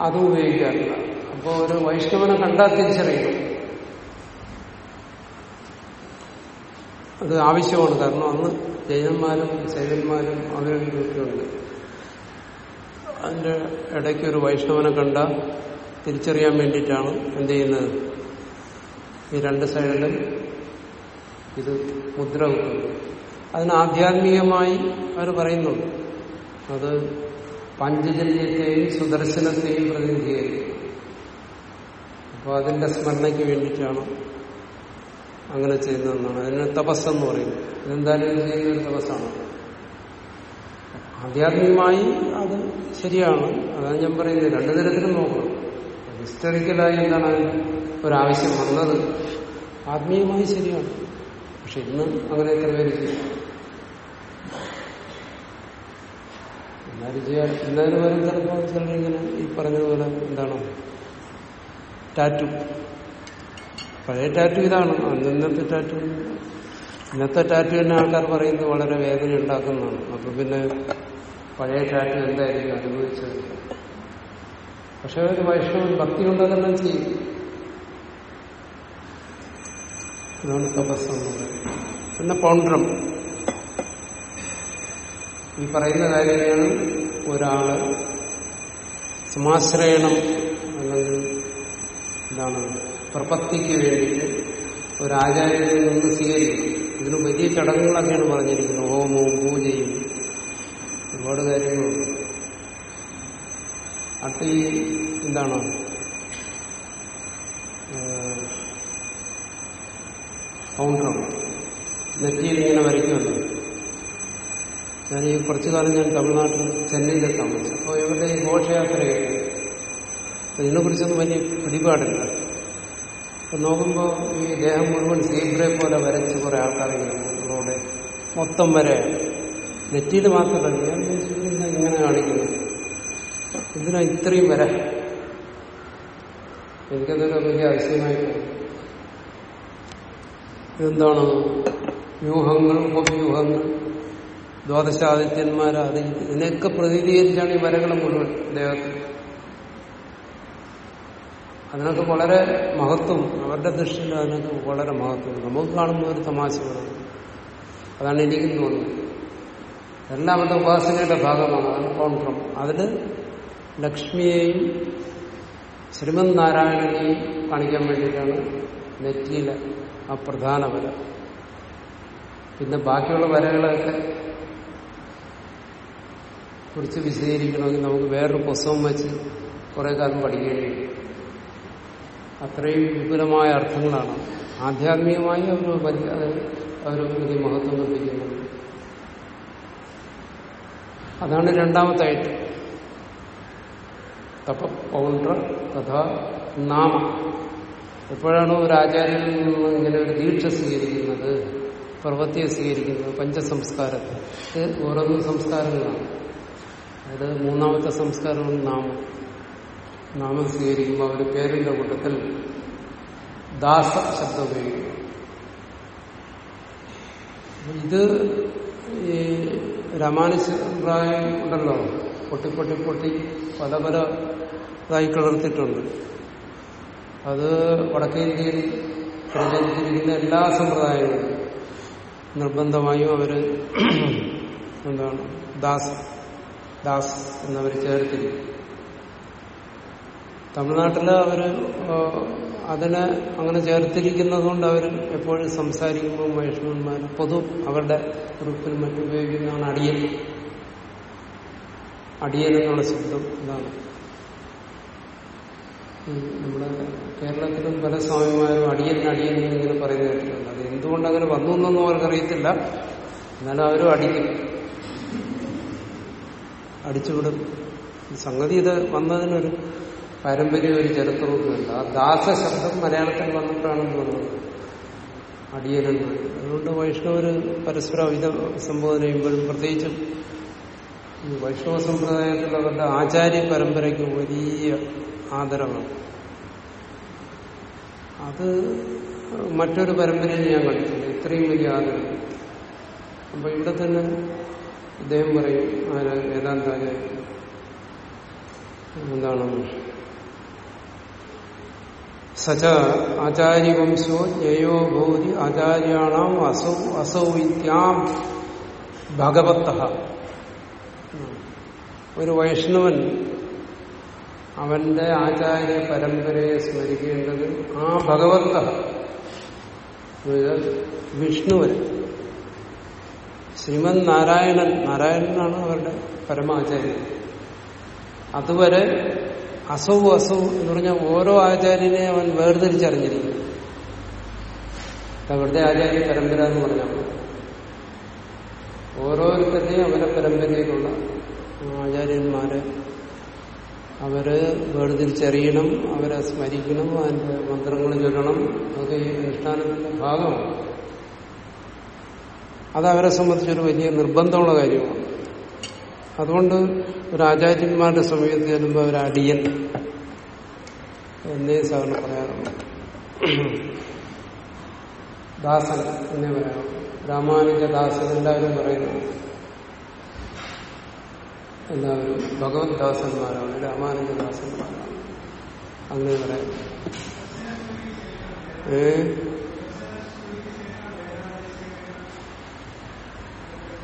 അതും ഉപയോഗിക്കാറില്ല. അപ്പോൾ ഒരു വൈഷ്ണവനെ കണ്ടാൽ തിരിച്ചറിയണം അത് ആവശ്യമാണ്. കാരണം അന്ന് ജയന്മാരും ശൈവന്മാരും അവരൊക്കെ ഉണ്ട് അതിന്റെ ഇടയ്ക്ക് ഒരു വൈഷ്ണവനെ കണ്ട തിരിച്ചറിയാൻ വേണ്ടിയിട്ടാണ് എന്ത് ചെയ്യുന്നത്? ഈ രണ്ട് സൈഡിലും ഇത് മുദ്ര വെക്കുന്നു. അതിന് ആധ്യാത്മികമായി അവർ പറയുന്നുണ്ട്. അത് പാഞ്ചജന്യത്തെയും സുദർശനത്തെയും പ്രതിനിധീകരിക്കും അപ്പോൾ അതിന്റെ സ്മരണയ്ക്ക് വേണ്ടിയിട്ടാണ് അങ്ങനെ ചെയ്യുന്നതെന്നാണ്. അതിന് തപസ്സെന്ന് പറയും ഇതെന്തായാലും ഇത് ചെയ്യുന്ന ഒരു തപസ്സാണ്. ആധ്യാത്മികമായി അത് ശരിയാണ്. അതാണ് ഞാൻ പറയുന്നത്. രണ്ടു തരത്തിലും നോക്കണം. ഹിസ്റ്ററിക്കലായി എന്താണ് ഒരാവശ്യം വന്നത്. ആത്മീയമായി ശരിയാണ്. പക്ഷെ ഇന്ന് അങ്ങനെ എത്ര പേര് ചെയ്യും. എന്നാലും ചെയ്യാൻ എന്നാലും വരും ചിലപ്പോൾ ചിലരിങ്ങനെ ഈ പറഞ്ഞതുപോലെ എന്താണ്? ടാറ്റു പഴയ ടാറ്റു ഇതാണ്. അന്ന് ഇന്നത്തെ ടാറ്റു ഇന്നത്തെ ടാറ്റു തന്നെ ആൾക്കാർ പറയുന്നത് വളരെ വേദന ഉണ്ടാക്കുന്നതാണ്. അപ്പൊ പിന്നെ പഴയ ടാറ്റു എന്തായിരിക്കും? അനുഭവിച്ചത്. പക്ഷെ ഒരു വൈഷ്ണവൻ ഭക്തി കൊണ്ട് അതെല്ലാം ചെയ്യും. ഇതാണ് തപസ് പറയുന്നത്. പിന്നെ പൗണ്ഡ്രം ഈ പറയുന്ന കാര്യങ്ങൾ ഒരാൾ സമാശ്രയണം അല്ലെങ്കിൽ എന്താണ് പ്രപത്തിക്ക് വേണ്ടിയിട്ട് ഒരാചാര്യനിൽ നിന്ന് സ്വീകരിക്കണം ഇതിന് വലിയ ചടങ്ങുകളൊക്കെയാണ് പറഞ്ഞിരിക്കുന്നത് ഹോമവും പൂജയും ഒരുപാട് കാര്യങ്ങളുണ്ട്. അത് എന്താണ് കൗണ്ടർ നെറ്റിയിൽ ഇങ്ങനെ വരയ്ക്കുമല്ലോ ഞാൻ ഈ കുറച്ചു കാലം ഞാൻ തമിഴ്നാട്ടിൽ ചെന്നൈയിൽ താമസിച്ചു. അപ്പോൾ ഇവരുടെ ഈ ഘോഷയാത്രയൊക്കെ ഇതിനെക്കുറിച്ചൊന്നും വലിയ പിടിപാടില്ല. അപ്പം നോക്കുമ്പോൾ ഈ ദേഹം മുഴുവൻ സീബ്രയെ പോലെ വരച്ച് കുറേ ആൾക്കാരിങ്ങനെ റോഡ് മൊത്തം വരെ നെറ്റിയിൽ മാത്രമല്ല ഞാൻ ഇങ്ങനെ കാണിക്കുന്നത് എന്തിനാ ഇത്രയും വര? എനിക്കതൊക്കെ വലിയ തോന്നി. ഇതെന്താണ് വ്യൂഹങ്ങൾ ഉപവ്യൂഹങ്ങൾ ദ്വാദശാദിത്യന്മാർ അത് ഇതിനെയൊക്കെ പ്രതിനിധീകരിച്ചാണ് ഈ വരകൾ മുഴുവൻ ദേഹത്തിൽ അതിനൊക്കെ വളരെ മഹത്വം അവരുടെ ദൃഷ്ടിയിൽ അതിനൊക്കെ വളരെ മഹത്വം. നമുക്ക് കാണുമ്പോൾ ഒരു തമാശ അതാണ് എനിക്കും തോന്നുന്നത്. എല്ലാം അവരുടെ ഉപാസനയുടെ ഭാഗമാണ്. അതാണ് കോൺട്രം. അതിൽ ലക്ഷ്മിയെയും ശ്രീമന്ത് നാരായണനെയും കാണിക്കാൻ വേണ്ടിയിട്ടാണ് നെറ്റിയിലെ ആ പ്രധാന വര. പിന്നെ ബാക്കിയുള്ള വരകളൊക്കെ കുറിച്ച് വിശദീകരിക്കണമെങ്കിൽ നമുക്ക് വേറൊരു പുസ്തകം വെച്ച് കുറെ കാലം പഠിക്കേണ്ടി അത്രയും വിപുലമായ അർത്ഥങ്ങളാണ്. ആധ്യാത്മികമായി അവർ അവർ വലിയ മഹത്വം കൽപ്പിക്കുന്നുണ്ട് അതാണ് രണ്ടാമത്തായിട്ട് തപ പൗണ്ട്ര തഥാ നാമ. എപ്പോഴാണോ ഒരു ആചാര്യനിൽ നിന്ന് ഇങ്ങനെ ഒരു ദീക്ഷ സ്വീകരിക്കുന്നത് പ്രവൃത്തിയെ സ്വീകരിക്കുന്നത് പഞ്ചസംസ്കാരത്തെ. ഓരോന്നും സംസ്കാരങ്ങളാണ്. അത് മൂന്നാമത്തെ സംസ്കാരമാണ് നാമം. നാമം സ്വീകരിക്കുമ്പോൾ അവർ പേരിന്റെ കൂട്ടത്തിൽ ദാസ ശബ്ദം ഉപയോഗിക്കും ഇത് ഈ രാമാനുസമ്പ്രായം ഉണ്ടല്ലോ. പൊട്ടി പൊട്ടി പൊട്ടി പല പല ഇതായി കിളർത്തിട്ടുണ്ട് അത് വടക്കേ ഇന്ത്യയിൽ പ്രചരിച്ചിരിക്കുന്ന എല്ലാ സമ്പ്രദായങ്ങളും നിർബന്ധമായും അവർ എന്താണ് ദാസ് ദാസ് എന്നവർ ചേർത്തിരിക്കും. തമിഴ്നാട്ടിൽ അവർ അതിനെ അങ്ങനെ ചേർത്തിരിക്കുന്നത് കൊണ്ട് അവർ എപ്പോഴും സംസാരിക്കുമ്പോൾ വൈഷ്ണവന്മാർ പൊതു അവരുടെ ഗ്രൂപ്പിൽ മറ്റുപയോഗിക്കുന്നതാണ് അടിയൻ. അടിയൻ എന്നുള്ള ശബ്ദം ഈ നമ്മുടെ കേരളത്തിലും പല സ്വാമിമാരും അടിയൻ അടിയൻ ഇങ്ങനെ പറയുന്ന കേട്ടിട്ടുണ്ട്. അത് എന്തുകൊണ്ട് അങ്ങനെ വന്നു എന്നൊന്നും അവർക്കറിയത്തില്ല. എന്നാലും അവരും അടിക്കും അടിച്ചുവിടും. സംഗതി ഇത് വന്നതിനൊരു പാരമ്പര്യ ഒരു ചരിത്രമൊന്നുമില്ല ആ ദാസ ശബ്ദം മലയാളത്തിൽ വന്നിട്ടാണെന്ന് തോന്നുന്നത് അടിയനെന്ന്. അതുകൊണ്ട് വൈഷ്ണവർ പരസ്പരം ഇത് സംബോധന ചെയ്യുമ്പോഴും പ്രത്യേകിച്ചും വൈഷ്ണവ സമ്പ്രദായത്തിൽ അവരുടെ ആചാര്യ പരമ്പരയ്ക്ക് വലിയ ആദരവാണ് അത് മറ്റൊരു പരമ്പരയിൽ ഞാൻ കണ്ടിട്ടുണ്ട്. ഇത്രയും വലിയ ആദരവ്. അപ്പൊ ഇവിടെ തന്നെ ഇദ്ദേഹം പറയും ആര് വേദാന്താചാര്യ എന്താണ് സച ആചാര്യവംശോ ജയോ ഭൂതി ആചാര്യാണാം അസൗ അസൗ ഇത്യാം ഭഗവത്ത ഒരു വൈഷ്ണവൻ അവന്റെ ആചാര്യ പരമ്പരയെ സ്മരിക്കേണ്ടത് ആ ഭഗവത്ത വിഷ്ണുവൻ. ശ്രീമൻ നാരായണൻ. നാരായണനാണ് അവരുടെ പരമാചാര്യൻ. അതുവരെ അസൗ അസൗ എന്ന് പറഞ്ഞ ഓരോ ആചാര്യനെ അവൻ വേർതിരിച്ചറിഞ്ഞിരിക്കുന്നു. അവരുടെ ആചാര്യ പരമ്പര എന്ന് പറഞ്ഞാൽ. ഓരോരുത്തരുടെയും അവരുടെ പരമ്പരയിലുള്ള ആചാര്യന്മാരെ അവർ വേർതിരിച്ചറിയണം അവരെ സ്മരിക്കണം അതിന്റെ മന്ത്രങ്ങൾ ചൊല്ലണം. അതൊക്കെ ഈ അനുഷ്ഠാനത്തിന്റെ ഭാഗമാണ്. അത് അവരെ സംബന്ധിച്ചൊരു വലിയ നിർബന്ധമുള്ള കാര്യമാണ്. അതുകൊണ്ട് ഒരു ആചാര്യന്മാരുടെ സമയത്ത് ചെല്ലുമ്പോൾ അവർ അടിയൻ എന്നേ സാറിന് പറയാറുണ്ട് ദാസൻ എന്നേ പറയാം രാമാനുജദാസൻ എല്ലാവരും പറയുന്നു എല്ലാവരും ഭഗവത് ദാസന്മാരാണ് രാമാനുജദാസന്മാരാണ് അങ്ങനെ പറയാം ഏ?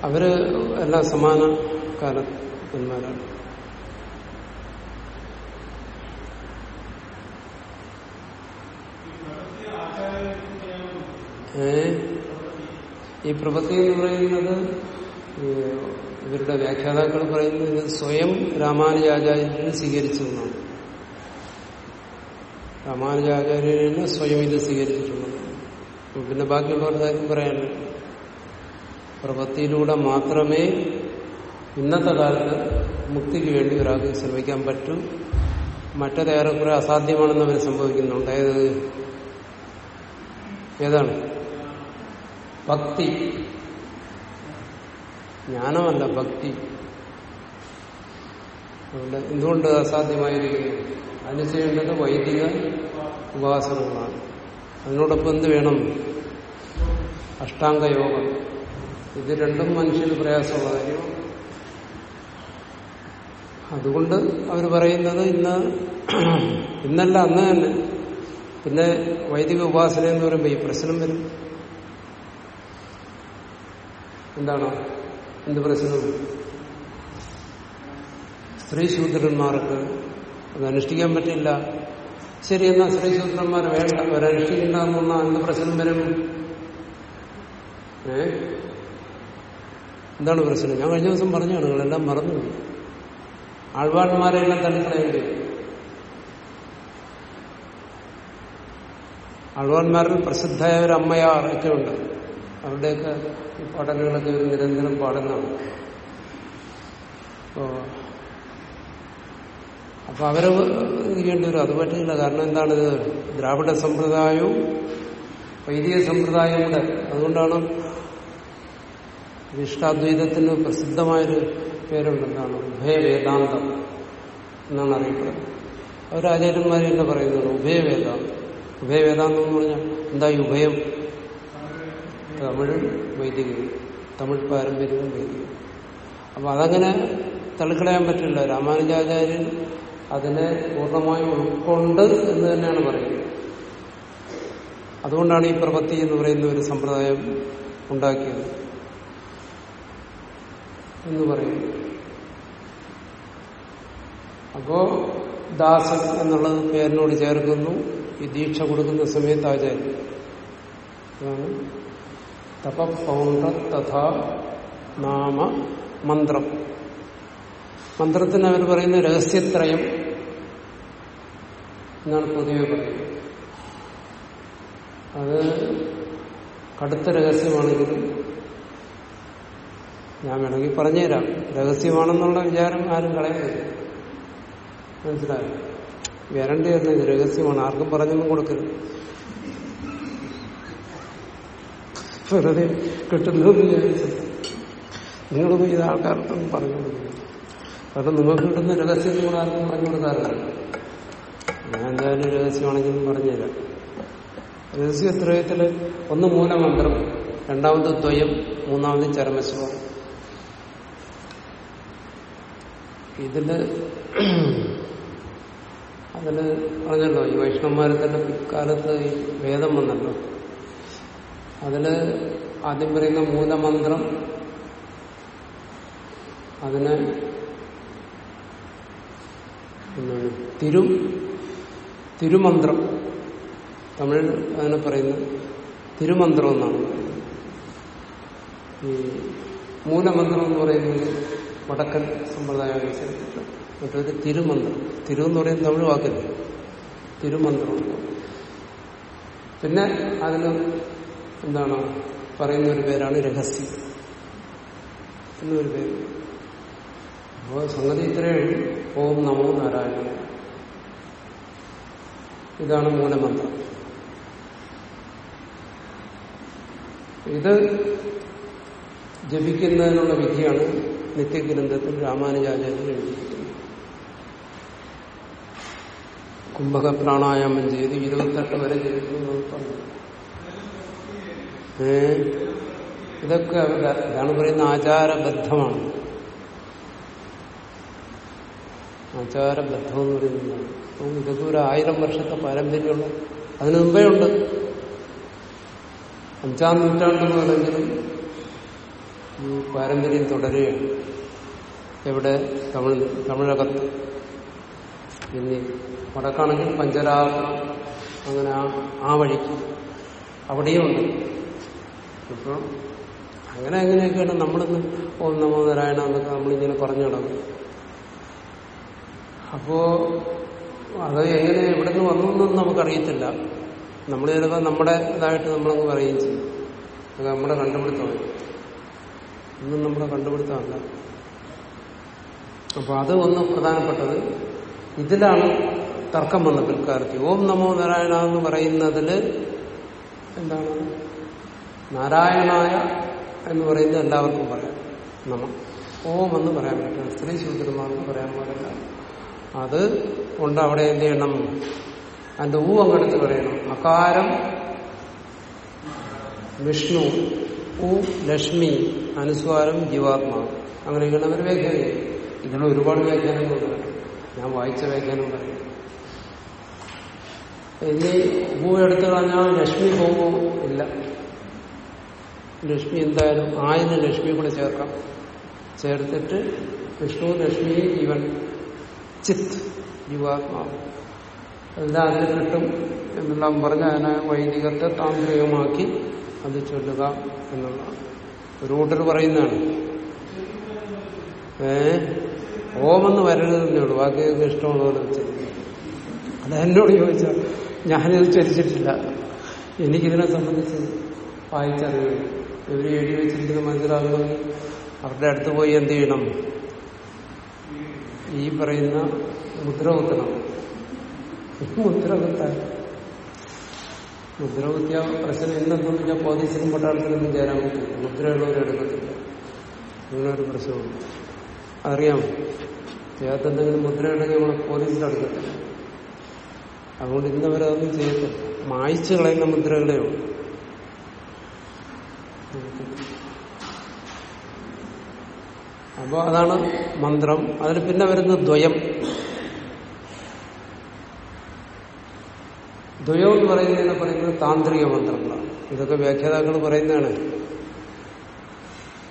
അവർ എല്ലാം സമാന കാലന്മാരാണ് ഏ? ഈ പ്രവൃത്തി എന്ന് പറയുന്നത് ഇവരുടെ വ്യാഖ്യാതാക്കൾ പറയുന്നത് ഇത് സ്വയം രാമാനുജാചാര്യൻ സ്വീകരിച്ചു എന്നാണ്. രാമാനുജാചാര്യനെ സ്വയം ഇത് സ്വീകരിച്ചിട്ടുള്ളത് പിന്നെ ബാക്കിയുള്ളവരുടെ കാര്യം പറയാനില്ല. പ്രവൃത്തിയിലൂടെ മാത്രമേ ഇന്നത്തെ കാലത്ത് മുക്തിക്ക് വേണ്ടി ഒരാൾക്ക് ശ്രമിക്കാൻ പറ്റൂ. മറ്റതേറെക്കുറെ അസാധ്യമാണെന്ന് അവർ സംഭവിക്കുന്നുണ്ട്. അതായത് ഏതാണ്? ഭക്തി. ജ്ഞാനമല്ല ഭക്തി. അതുകൊണ്ട് എന്തുകൊണ്ട് അസാധ്യമായിരിക്കും അതിന് ചെയ്യേണ്ടത് വൈദിക ഉപാസനങ്ങളാണ്. അതിനോടൊപ്പം എന്ത് വേണം? അഷ്ടാംഗയോഗം ഇത് രണ്ടും മനുഷ്യന് പ്രയാസമുള്ള കാര്യമാണ്. അതുകൊണ്ട് അവർ പറയുന്നത് ഇന്ന് ഇന്നല്ല അന്ന് തന്നെ. പിന്നെ വൈദിക ഉപാസന എന്ന് പറയുമ്പോൾ ഈ പ്രശ്നം വരും. എന്താണ്? എന്ത് പ്രശ്നം സ്ത്രീ ശൂദ്രന്മാർക്ക് അത് അനുഷ്ഠിക്കാൻ പറ്റില്ല. ശരി എന്നാ സ്ത്രീ ശൂദ്രന്മാർ വേണ്ട അവരനുഷ്ഠിക്കണ്ടെന്ന് എന്ത് പ്രശ്നം വരും? ഏ? എന്താണ് പ്രശ്നം? ഞാൻ കഴിഞ്ഞ ദിവസം പറഞ്ഞാണ് നിങ്ങളെല്ലാം മറന്നു ആൾവാന്മാരെല്ലാം തള്ളിക്കളയേണ്ടി ആൾവാന്മാരിൽ പ്രസിദ്ധമായ ഒരു അമ്മയാർ ഒക്കെ ഉണ്ട്. അവരുടെയൊക്കെ ഈ പാഠങ്ങളൊക്കെ ഒരു നിരന്തരം പാടുന്നതാണ്. അപ്പോ അവർ ഇരിക്കേണ്ടി വരും. അത് പറ്റില്ല. കാരണം എന്താണിത്? ദ്രാവിഡ സമ്പ്രദായവും വൈദിക സമ്പ്രദായവും കൂടെ അതുകൊണ്ടാണ് വിഷ്ടാദ്വൈതത്തിന് പ്രസിദ്ധമായൊരു പേരുണ്ട്. എന്താണ്? ഉഭയവേദാന്തം എന്നാണ് അറിയപ്പെടുന്നത്. അവരാചാര്യന്മാർ തന്നെ പറയുന്നത് ഉഭയവേദാന്തം ഉഭയവേദാന്തം എന്ന് പറഞ്ഞാൽ എന്താ ഈ ഉഭയം? തമിഴ് വൈദികം തമിഴ് പാരമ്പര്യവും വൈദികം അപ്പൊ അതങ്ങനെ തള്ളിക്കളയാൻ പറ്റില്ല. രാമാനുജാചാര്യൻ അതിനെ പൂർണമായും ഉൾക്കൊണ്ട് എന്ന് തന്നെയാണ് പറയുന്നത്. അതുകൊണ്ടാണ് ഈ പ്രവൃത്തി എന്ന് പറയുന്ന ഒരു സമ്പ്രദായം ഉണ്ടാക്കിയത്. എന്ന് പറയുന്നു അപ്പോ ദാസൻ എന്നുള്ളത് പേരിനോട് ചേർക്കുന്നു. ഈ ദീക്ഷ കൊടുക്കുന്ന സമയത്ത് ആചാര്യം. അതാണ് തപപൗണ്ട തഥാ നാമ മന്ത്രം. മന്ത്രത്തിന് അവർ പറയുന്ന രഹസ്യത്രയം എന്നാണ് പൊതുവെ പറയുന്നത്. അത് കടുത്ത രഹസ്യമാണെങ്കിലും ഞാൻ വേണമെങ്കിൽ പറഞ്ഞുതരാം. രഹസ്യമാണെന്നുള്ള വിചാരം ആരും കളയുന്നില്ല മനസ്സിലായോ? വരണ്ടി വരുന്നത് രഹസ്യമാണ്. ആർക്കും പറഞ്ഞൊന്നും കൊടുക്കരുത്. വെറുതെ കിട്ടുന്നതെന്ന് നിങ്ങൾ പോയി ഇത് ആൾക്കാർക്കൊന്നും പറഞ്ഞു കൊടുക്കുന്നു കാരണം നിങ്ങൾക്ക് കിട്ടുന്ന രഹസ്യം നിങ്ങൾ ആർക്കും പറഞ്ഞു കൊടുക്കാറില്ല ഞാൻ എന്തായാലും രഹസ്യമാണെങ്കിലും പറഞ്ഞുതരാം. രഹസ്യത്രയത്തിൽ ഒന്ന് മൂലമന്ത്രം രണ്ടാമത് ദ്വയം മൂന്നാമത് ചരമശിവം ഇതിൽ അതിൽ പറഞ്ഞല്ലോ ഈ വൈഷ്ണവന്മാരെ തന്നെ പിൽക്കാലത്ത് ഈ വേദം വന്നല്ലോ. അതിൽ ആദ്യം പറയുന്ന മൂലമന്ത്രം അതിന് എന്താണ്? തിരു തിരുമന്ത്രം. തമിഴിൽ അതിനെ പറയുന്നത് തിരുമന്ത്രം എന്നാണ് ഈ മൂലമന്ത്രം എന്ന് പറയുന്നത് വടക്കൻ സമ്പ്രദായം അനുസരിച്ചിട്ട് മറ്റൊരു തിരുമന്ത്രം. തിരു എന്ന് പറയുന്നത് തമിഴ് വാക്കില്ല തിരുമന്ത്രം പിന്നെ അതിന് എന്താണ്? പറയുന്ന ഒരു പേരാണ് രഹസ്യം. എന്നൊരു പേര്. അപ്പോൾ സംഗതി ഇത്രയേ ഓം നമോ നാരായണ. ഇതാണ് മൂലമന്ത്രം ഇത് ജപിക്കുന്നതിനുള്ള വിധിയാണ് നിത്യഗ്രന്ഥത്തിൽ രാമാനുജാചാര്യൻ എഴുതിയിരിക്കുന്നത്. കുംഭക പ്രാണായാമം ചെയ്ത് ഇരുപത്തെട്ട് വരെ ചെയ്തു പറഞ്ഞു ഇതൊക്കെ അവരുടെ ഇതാണ് പറയുന്ന ആചാരബദ്ധമാണ്. ആചാരബദ്ധം എന്ന് പറയുന്നത് അപ്പം ഇതൊക്കെ ഒരു ആയിരം വർഷത്തെ പാരമ്പര്യമുള്ള അതിനു മുമ്പേ ഉണ്ട്. അഞ്ചാം നൂറ്റാണ്ട് മുതലെങ്കിലും ഈ പാരമ്പര്യം തുടരുകയാണ്. എവിടെ? തമിഴ് തമിഴകത്ത്. പിന്നെ വടക്കാണെങ്കിൽ പഞ്ചരാത്രം അങ്ങനെ ആ വഴിക്ക്. അവിടെയും ഉണ്ട്. അപ്പോൾ അങ്ങനെ അങ്ങനെയൊക്കെയാണ് നമ്മളിന്ന് ഓം നമോ നാരായണ എന്നൊക്കെ നമ്മളിങ്ങനെ പറഞ്ഞു നടക്കും അപ്പോ അത് എങ്ങനെ എവിടെ നിന്ന് വന്നു എന്നൊന്നും നമുക്കറിയത്തില്ല. നമ്മൾ ചിലപ്പോൾ നമ്മുടെ ഇതായിട്ട് നമ്മളങ്ങ് പറയുകയും ചെയ്യും. അത് നമ്മുടെ കണ്ടുപിടുത്തമാണ്. ഒന്നും നമ്മുടെ കണ്ടുപിടുത്തമല്ല. അപ്പൊ അത് ഒന്ന് പ്രധാനപ്പെട്ടത് ഇതിലാണ് തർക്കം വന്ന പിൽക്കാലത്ത്. ഓം നമോ നാരായണ എന്ന് പറയുന്നതിൽ എന്താണ്? നാരായണായ എന്ന് പറയുന്നത് എല്ലാവർക്കും പറയാം. നമ ഓം എന്ന് പറയാൻ പറ്റും സ്ത്രീ ശൂദ്രന്മാർക്ക് പറയാൻ പാടില്ല. അത് കൊണ്ട് അവിടെ എന്ത് ചെയ്യണം? അതിന്റെ ഊ അങ്ങെടുത്ത് പറയണം. അകാരം വിഷ്ണു ഉ ലക്ഷ്മി അനുസ്വാരം ജീവാത്മാവ് അങ്ങനെയൊക്കെയാണ് അവർ വ്യാഖ്യാനം. ഇതിന് ഒരുപാട് വ്യാഖ്യാനങ്ങളുണ്ട് ഞാൻ വായിച്ച വ്യാഖ്യാനം പറയും. ഇനി ഭൂ എടുത്തു കളഞ്ഞാൽ ലക്ഷ്മി പോകുമോ? ഇല്ല. ലക്ഷ്മി എന്തായാലും ആയെന്ന് ലക്ഷ്മി കൂടെ ചേർക്കാം. ചേർത്തിട്ട് വിഷ്ണു ലക്ഷ്മി ഇവൻ ചിത്ത് ജീവാത്മാവ്. എല്ലാം അതിന് കിട്ടും എന്നെല്ലാം പറഞ്ഞ് അതിനെ വൈദികത്തെ താന്ത്രികമാക്കി അത് ചൊല്ലുക എന്നുള്ള ഒരു കൂട്ടർ പറയുന്നതാണ്. ഏ? ഓമെന്ന് വരരുതെന്നേ ഉള്ളൂ. ബാക്കി ഇഷ്ടമുള്ളവരെ വെച്ചിരിക്കും അത് എന്നോട് ചോദിച്ചാൽ ഞാനിത് ചരിച്ചിട്ടില്ല. എനിക്കിതിനെ സംബന്ധിച്ച് വായിച്ചറിയുന്നു ഇവർ എഴുതി വെച്ചിരിക്കുന്ന മനസ്സിലാകണമെങ്കിൽ അവരുടെ അടുത്ത് പോയി എന്ത് ചെയ്യണം? ഈ പറയുന്ന മുദ്ര കുത്തണം. മുദ്ര കുത്താൻ. മുദ്ര കുത്തിയ പ്രശ്നം എന്തെന്ന് വെച്ചാൽ പോലീസിനും പട്ടാളത്തിനൊന്നും ചേരാൻ പറ്റില്ല. മുദ്രയുള്ളവരെടുക്കത്തില്ല അങ്ങനെ ഒരു പ്രശ്നമുണ്ട്. അറിയാം ചേർത്തെന്തെങ്കിലും മുദ്രയുണ്ടെങ്കിൽ നമ്മളെ പോലീസിലെടുക്കത്തില്ല അതുകൊണ്ട് ഇന്നവരതൊന്നും ചെയ്യത്തില്ല. മായ്ച്ചു കളയുന്ന മുദ്രകളേ അപ്പൊ അതാണ് മന്ത്രം. അതിന് പിന്നെ വരുന്ന ദ്വയം. ദ്വയം എന്ന് പറയുന്നതിനെ പറയുന്നത് താന്ത്രിക മന്ത്രങ്ങളാണ്. ഇതൊക്കെ വ്യാഖ്യാതാക്കൾ പറയുന്നതാണ്.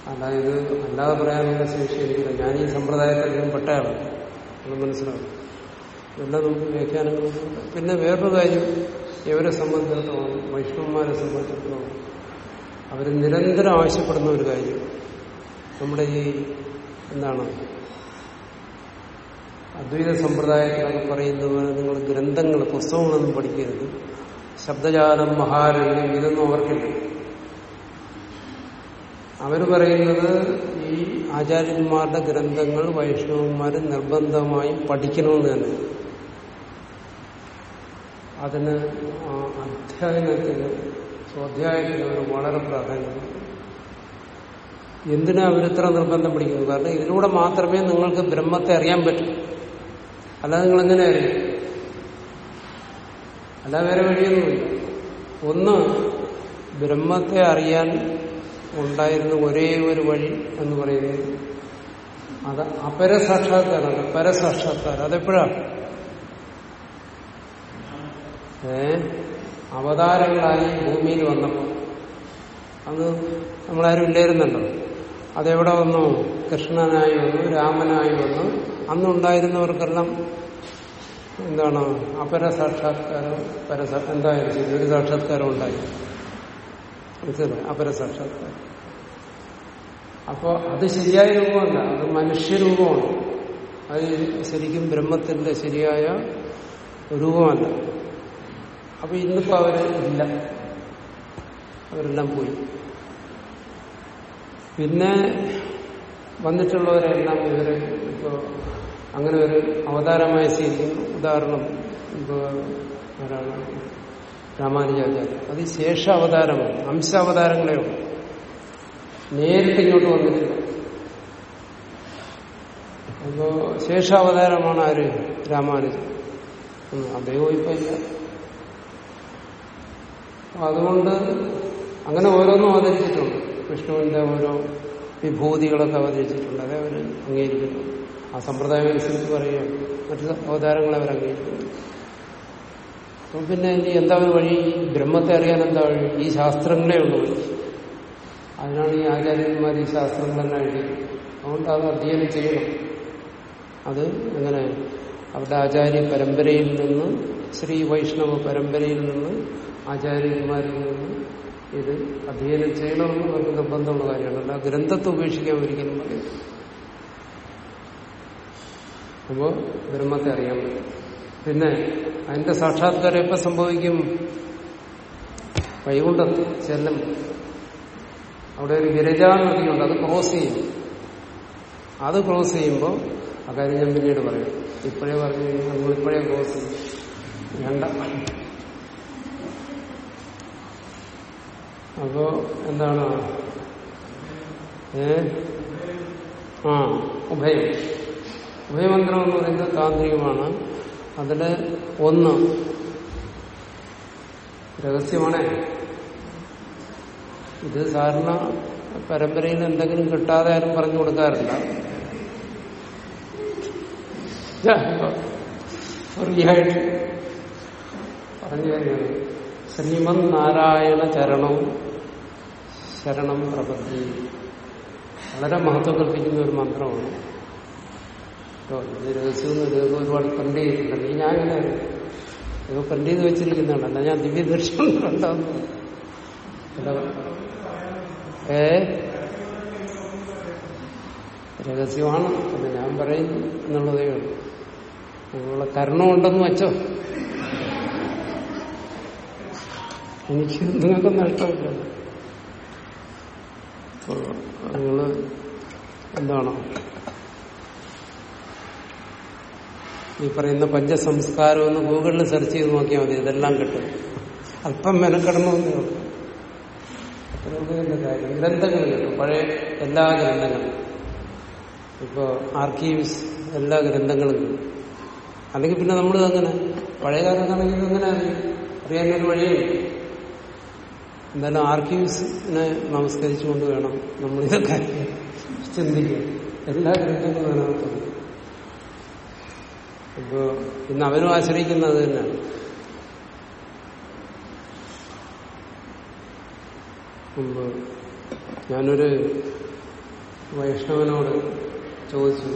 അതായത് അല്ലാതെ പറയാനുള്ള ശേഷി ഞാൻ ഈ സമ്പ്രദായത്തിലും പെട്ടയാണ് അത് മനസ്സിലാവും. എല്ലാം നമുക്ക് വ്യാഖ്യാനങ്ങളുണ്ട് പിന്നെ വേറൊരു കാര്യം ഇവരെ സംബന്ധിച്ചിടത്തോളം വൈഷ്ണവന്മാരെ സംബന്ധിച്ചിടത്തോളം അവർ നിരന്തരം ആവശ്യപ്പെടുന്ന ഒരു കാര്യം. നമ്മുടെ ഈ എന്താണ്? അദ്വൈത സമ്പ്രദായത്തിലൊക്കെ പറയുന്നത് നിങ്ങൾ ഗ്രന്ഥങ്ങൾ പുസ്തകങ്ങളൊന്നും പഠിക്കരുത്. ശബ്ദജാലം മഹാരണ്യം ഇതൊന്നും അവർക്കില്ല. അവർ പറയുന്നത് ഈ ആചാര്യന്മാരുടെ ഗ്രന്ഥങ്ങൾ വൈഷ്ണവന്മാർ നിർബന്ധമായും പഠിക്കണമെന്ന് തന്നെ. അതിന് അധ്യയനത്തിന് സ്വാധ്യായത്തിന് അവർ വളരെ പ്രാധാന്യം. എന്തിനാ അവരിത്ര നിർബന്ധം പിടിക്കുന്നു കാരണം ഇതിലൂടെ മാത്രമേ നിങ്ങൾക്ക് ബ്രഹ്മത്തെ അറിയാൻ പറ്റൂ. അല്ലാതെ നിങ്ങൾ എങ്ങനെ അറിയും? അല്ലാതെ വേറെ വഴിയൊന്നുമില്ല. ഒന്ന് ബ്രഹ്മത്തെ അറിയാൻ ഉണ്ടായിരുന്ന ഒരേ ഒരു വഴി എന്ന് പറയുന്നത് അത് അപരസാക്ഷാത്കാരമാണ് പരസാക്ഷാത്കാരം അതെപ്പോഴാണ്? ഏ? അവതാരങ്ങളായി ഭൂമിയിൽ വന്നപ്പോൾ. അത് നമ്മളാരും ഇല്ലായിരുന്നല്ലോ. അതെവിടെ വന്നു? കൃഷ്ണനായി വന്നു രാമനായി വന്നു. അന്നുണ്ടായിരുന്നവർക്കെല്ലാം എന്താണ്? അപരസാക്ഷാത്കാരം പരസ എന്തായാലും ശരി ഒരു സാക്ഷാത്കാരം ഉണ്ടായി. മനസ്സിലായി? അപര സാക്ഷാത്കാരം. അപ്പോ അത് ശരിയായ രൂപമല്ല അത് മനുഷ്യരൂപമാണ് അത് ശരിക്കും ബ്രഹ്മത്തിന്റെ ശരിയായ രൂപമല്ല. അപ്പൊ ഇന്നിപ്പോ അവർ ഇല്ല. അവരെല്ലാം പോയി. പിന്നെ വന്നിട്ടുള്ളവരെല്ലാം ഇവർ ഇപ്പോ അങ്ങനെ ഒരു അവതാരമായി സ്വീകരിക്കുന്നു ഉദാഹരണം ഇപ്പോ ആരാണ് രാമാനുജാചാര്യ. അത് ശേഷ അവതാരമാണ്. അംശാവതാരങ്ങളെ നേരിട്ട് ഇങ്ങോട്ട് വന്നിട്ടില്ല. അപ്പോ ശേഷാവതാരമാണ് ആര്? രാമാനുജൻ. അദ്ദേഹം ഇപ്പൊ ഇല്ല. അതുകൊണ്ട് അങ്ങനെ ഓരോന്നും അവതരിച്ചിട്ടുണ്ട്. വിഷ്ണുവിന്റെ ഓരോ വിഭൂതികളൊക്കെ അവതരിച്ചിട്ടുണ്ട്. അതേ അവർ അംഗീകരിക്കുന്നു. ആ സമ്പ്രദായം അനുസരിച്ച് പറയുകയാണ്. മറ്റു അവതാരങ്ങളെ അവർ അംഗീകരിക്കുന്നു. പിന്നെ ഇനി എന്താ ഒരു വഴി? ബ്രഹ്മത്തെ അറിയാൻ എന്താ വഴി? ഈ ശാസ്ത്രങ്ങളെ ഉള്ളു വഴി. അതിനാണ് ഈ ആചാര്യന്മാർ ഈ ശാസ്ത്രങ്ങൾ തന്നെ എഴുതിയത് അതുകൊണ്ട് അത് അധ്യയനം ചെയ്യണം. അത് എങ്ങനെ അവരുടെ ആചാര്യ പരമ്പരയിൽ നിന്ന് ശ്രീ വൈഷ്ണവ പരമ്പരയിൽ നിന്ന് ആചാര്യന്മാരിൽ നിന്ന് ഇത് അധ്യയനം ചെയ്യണമെന്ന് അവർക്ക് നിർബന്ധമുള്ള കാര്യമാണ്. അല്ല ഗ്രന്ഥത്തെ ഉപേക്ഷിക്കാൻ ഒരിക്കലും പറയും അപ്പോ ബ്രഹ്മത്തെ അറിയാൻ പറ്റും. പിന്നെ അതിന്റെ സാക്ഷാത്കാരം എപ്പോ സംഭവിക്കും? വൈകുണ്ഠത്ത് ചെല്ലും. അവിടെ ഒരു ഗിരജാ നദിയുണ്ട് അത് ക്രോസ് ചെയ്യും. അത് ക്രോസ് ചെയ്യുമ്പോൾ അക്കാര്യം കാര്യം ഞാൻ പിന്നീട് പറയും. ഇപ്പോഴേ പറഞ്ഞു കഴിഞ്ഞാൽ നമ്മളിപ്പോഴേ ക്രോസ് ചെയ്യും. വേണ്ട. അപ്പോ എന്താണ്? ഏ? ആ ഉഭയം. ഉഭയമന്ത്രം എന്ന് പറയുന്നത് താന്ത്രികമാണ്. അതിൽ ഒന്ന് രഹസ്യമാണേ. ഇത് സാധാരണ പരമ്പരയിൽ എന്തെങ്കിലും കിട്ടാതെ ആരും പറഞ്ഞു കൊടുക്കാറില്ല. ഫ്രീ ആയിട്ട് പറഞ്ഞു കഴിഞ്ഞാൽ ശ്രീമന് നാരായണ ചരണം ശരണം പ്രപത്തി വളരെ മഹത്വം കൽപ്പിക്കുന്ന ഒരു മന്ത്രമാണ്. രഹസ്യം ഒരുപാട് പ്രിന്റ് ചെയ്തിട്ടുണ്ട്. ഈ ഞാൻ ഇതൊക്കെ പ്രിന്റ് ചെയ്ത് വെച്ചിരിക്കുന്നതാണ്. അല്ല ഞാൻ ദിവ്യ ദർശനം കണ്ടാന്ന്. ഏ? രഹസ്യമാണ്. പിന്നെ ഞാൻ പറയുന്നു എന്നുള്ളതേ ഉള്ളൂ. നിങ്ങളുടെ കരുണമുണ്ടെന്ന് വെച്ചോ. എനിക്ക് നിങ്ങൾക്ക് നഷ്ടമില്ല നിങ്ങൾ എന്താണ്? ഈ പറയുന്ന പഞ്ചസംസ്കാരം ഒന്ന് ഗൂഗിളിൽ സെർച്ച് ചെയ്ത് നോക്കിയാൽ മതി ഇതെല്ലാം കിട്ടും. അല്പം മെനക്കെടണമെന്നേ കാര്യം. ഗ്രന്ഥങ്ങൾ കിട്ടും പഴയ എല്ലാ ഗ്രന്ഥങ്ങളും. ഇപ്പോ ആർക്കീവ്സ് എല്ലാ ഗ്രന്ഥങ്ങളും കിട്ടും. അല്ലെങ്കിൽ പിന്നെ നമ്മൾ അങ്ങനെ പഴയ കാലത്താണെങ്കിൽ അങ്ങനെ അറിയാനൊരു വഴിയുണ്ട്. എന്തായാലും ആർക്കീവ്സിനെ നമസ്കരിച്ചുകൊണ്ട് വേണം നമ്മൾ ഇതൊക്കെ ചിന്തിക്കുക എല്ലാ ഗ്രന്ഥങ്ങളും അതിനകത്തുണ്ട് ഇപ്പോ ഇന്ന് അവരും ആശ്രയിക്കുന്നത് തന്നെയാണ്. ഞാനൊരു വൈഷ്ണവനോട് ചോദിച്ചു.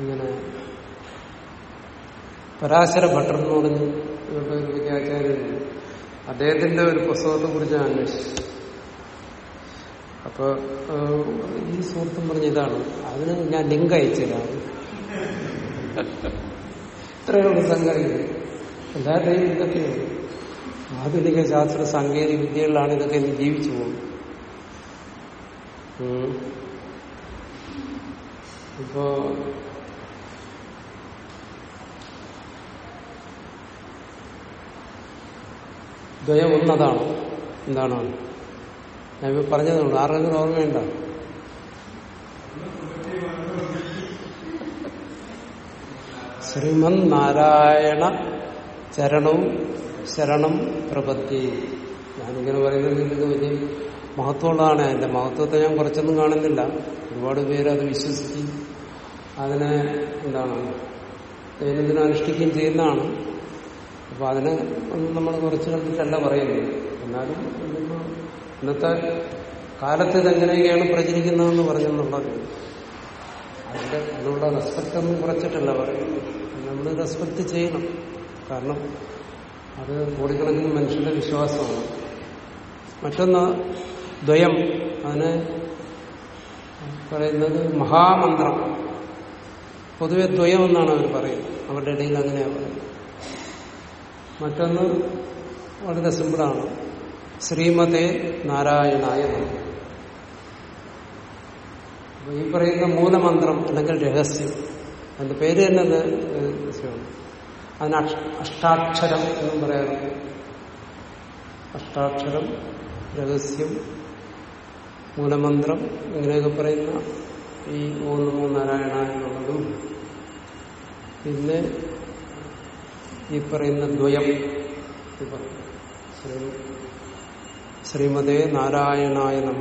ഇങ്ങനെ പരാശര ഭട്ടർ എന്ന് ഇവരുടെ ഒരു വലിയ ആചാര്യനുണ്ട് അദ്ദേഹത്തിന്റെ ഒരു പുസ്തകത്തെ കുറിച്ച് അന്വേഷിച്ചു. അപ്പൊ ഈ സുഹൃത്തും പറഞ്ഞ ഇതാണ്. അതിന് ഞാൻ ലിങ്ക് അയച്ചതാണ് ഇത്രയുള്ള സംഗതി. എല്ലാവരുടെയും ഇതൊക്കെയാണ് ആധുനിക ശാസ്ത്ര സാങ്കേതിക വിദ്യകളിലാണ് ഇതൊക്കെ ഇന്ന് ജീവിച്ചു പോകുന്നത്. ഇപ്പോ ദ്വയം ഒന്നതാണ് എന്താണ്? ഞാൻ ഇപ്പൊ പറഞ്ഞതുള്ളൂ ആരെങ്കിലും ഓർമ്മയുണ്ടോ? ശ്രീമന് നാരായണ ചരണവും ശരണം പ്രപത്തി. ഞാനിങ്ങനെ പറയുന്നത് നിങ്ങൾക്ക് വലിയ മഹത്വമുള്ളതാണ്. അതിന്റെ മഹത്വത്തെ ഞാൻ കുറച്ചൊന്നും കാണുന്നില്ല. ഒരുപാട് പേര് അത് വിശ്വസിക്കും അതിനെ എന്താണ് ദൈനംദിനം അനുഷ്ഠിക്കുകയും ചെയ്യുന്നതാണ്. അപ്പൊ അതിനെ നമ്മൾ കുറച്ച് കണ്ടിട്ടല്ല പറയുന്നത് എന്നാലും ഇന്നത്തെ കാലത്ത് ഇതെങ്ങനെയൊക്കെയാണ് പ്രചരിക്കുന്നതെന്ന് പറഞ്ഞെന്നുള്ളത് അതിന്റെ അതിനുള്ള റെസ്പെക്ട് ഒന്നും കുറച്ചിട്ടല്ല പറയുന്നത് നമ്മൾ റെസ്പെക്ട് ചെയ്യണം. കാരണം അത് കോടിക്കണക്കിന് മനുഷ്യന്റെ വിശ്വാസമാണ്. മറ്റൊന്ന് ദ്വയം. അതിന് പറയുന്നത് മഹാമന്ത്രം. പൊതുവെ ദ്വയം എന്നാണ് അവർ പറയുന്നത്. അവരുടെ ഇടയിൽ അങ്ങനെയാണ് പറയുന്നത്. മറ്റൊന്ന് വളരെ സിമ്പിളാണ്. ശ്രീമതേ നാരായണായ അപ്പൊ ഈ പറയുന്ന മൂലമന്ത്രം അല്ലെങ്കിൽ രഹസ്യം അതിന്റെ പേര് തന്നെ രഹസ്യമാണ്. അതിന് അഷ്ടാക്ഷരം എന്നും പറയാറുണ്ട്. അഷ്ടാക്ഷരം രഹസ്യം മൂലമന്ത്രം ഇങ്ങനെയൊക്കെ പറയുന്ന ഈ ഓം നമോ. നാരായണ എന്നുള്ളതും പിന്നെ ഈ പറയുന്ന ദ്വയം ശ്രീമതേ നാരായണായ നമ.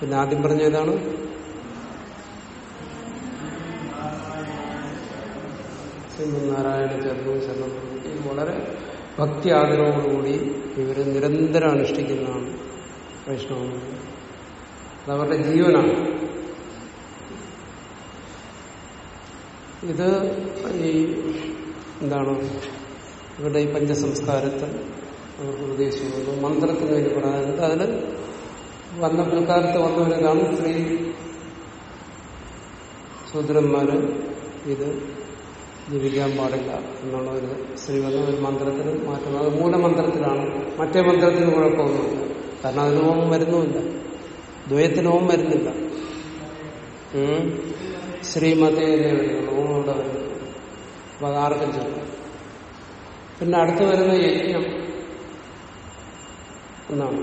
പിന്നെ ആദ്യം പറഞ്ഞ ഏതാണ് ശ്രീമന്നാരായണ ചേർന്നു ശരണം. ഇത് വളരെ ഭക്തി ആദരവോടുകൂടി ഇവർ നിരന്തരം അനുഷ്ഠിക്കുന്നതാണ് വൈഷ്ണവ അവരുടെ ജീവനാണ്. ഇത് ഈ എന്താണ്? ഇവിടെ ഈ പഞ്ചസംസ്കാരത്തിൽ അവർക്ക് ഉപദേശിക്കുന്നത് മന്ത്രത്തിന് വേണ്ടി പറയാനുണ്ട് അതിൽ വന്ന പിൽക്കാലത്ത് വന്നവരെന്താണ് സ്ത്രീ? ശൂദ്രന്മാര് ഇത് ജീവിക്കാൻ പാടില്ല എന്നുള്ള ഒരു സ്ത്രീ വന്ന ഒരു മന്ത്രത്തിൽ മാറ്റുന്നത് അത് മൂലമന്ത്രത്തിലാണ്. മറ്റേ മന്ത്രത്തിന് കുഴപ്പമൊന്നുമില്ല. കാരണം അതിന് ഓം വരുന്നുമില്ല. ദ്വയത്തിന് ഓം വരുന്നില്ല. ശ്രീമതേ എന്നേ വരുന്നുള്ളൂ വരുന്നു അപ്പൊ അത് ആർക്കും പിന്നെ അടുത്ത് വരുന്ന യജ്ഞം എന്നാണ്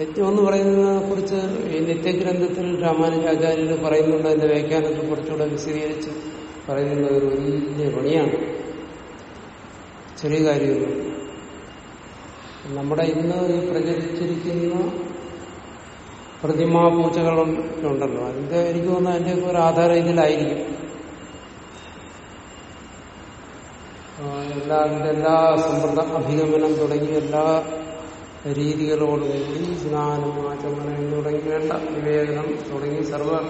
യജ്ഞം എന്ന് പറയുന്നതിനെ കുറിച്ച് ഈ നിത്യഗ്രന്ഥത്തിൽ രാമാനുജാചാര്യർ പറയുന്നുണ്ട് അതിന്റെ വ്യാഖ്യാനത്തിൽ കുറച്ചുകൂടെ വിശദീകരിച്ച് പറയുന്നത് ഒരു വലിയ പണിയാണ്. ചെറിയ കാര്യമൊന്നും നമ്മുടെ ഇന്ന് ഈ പ്രചരിച്ചിരിക്കുന്ന പ്രതിമാ പൂജകളുണ്ടല്ലോ അതിന്റെ എനിക്ക് തോന്നുന്നു അതിന്റെയൊക്കെ ഒരു ആധാരം ഇതിലായിരിക്കും. ആ, എല്ലാ സമ്പ്രദ അഭിഗമനം തുടങ്ങി എല്ലാ രീതികളോടും കൂടി സ്നാനം ആചമനം തുടങ്ങി വേണ്ട. വിവേചനം തുടങ്ങി സർവ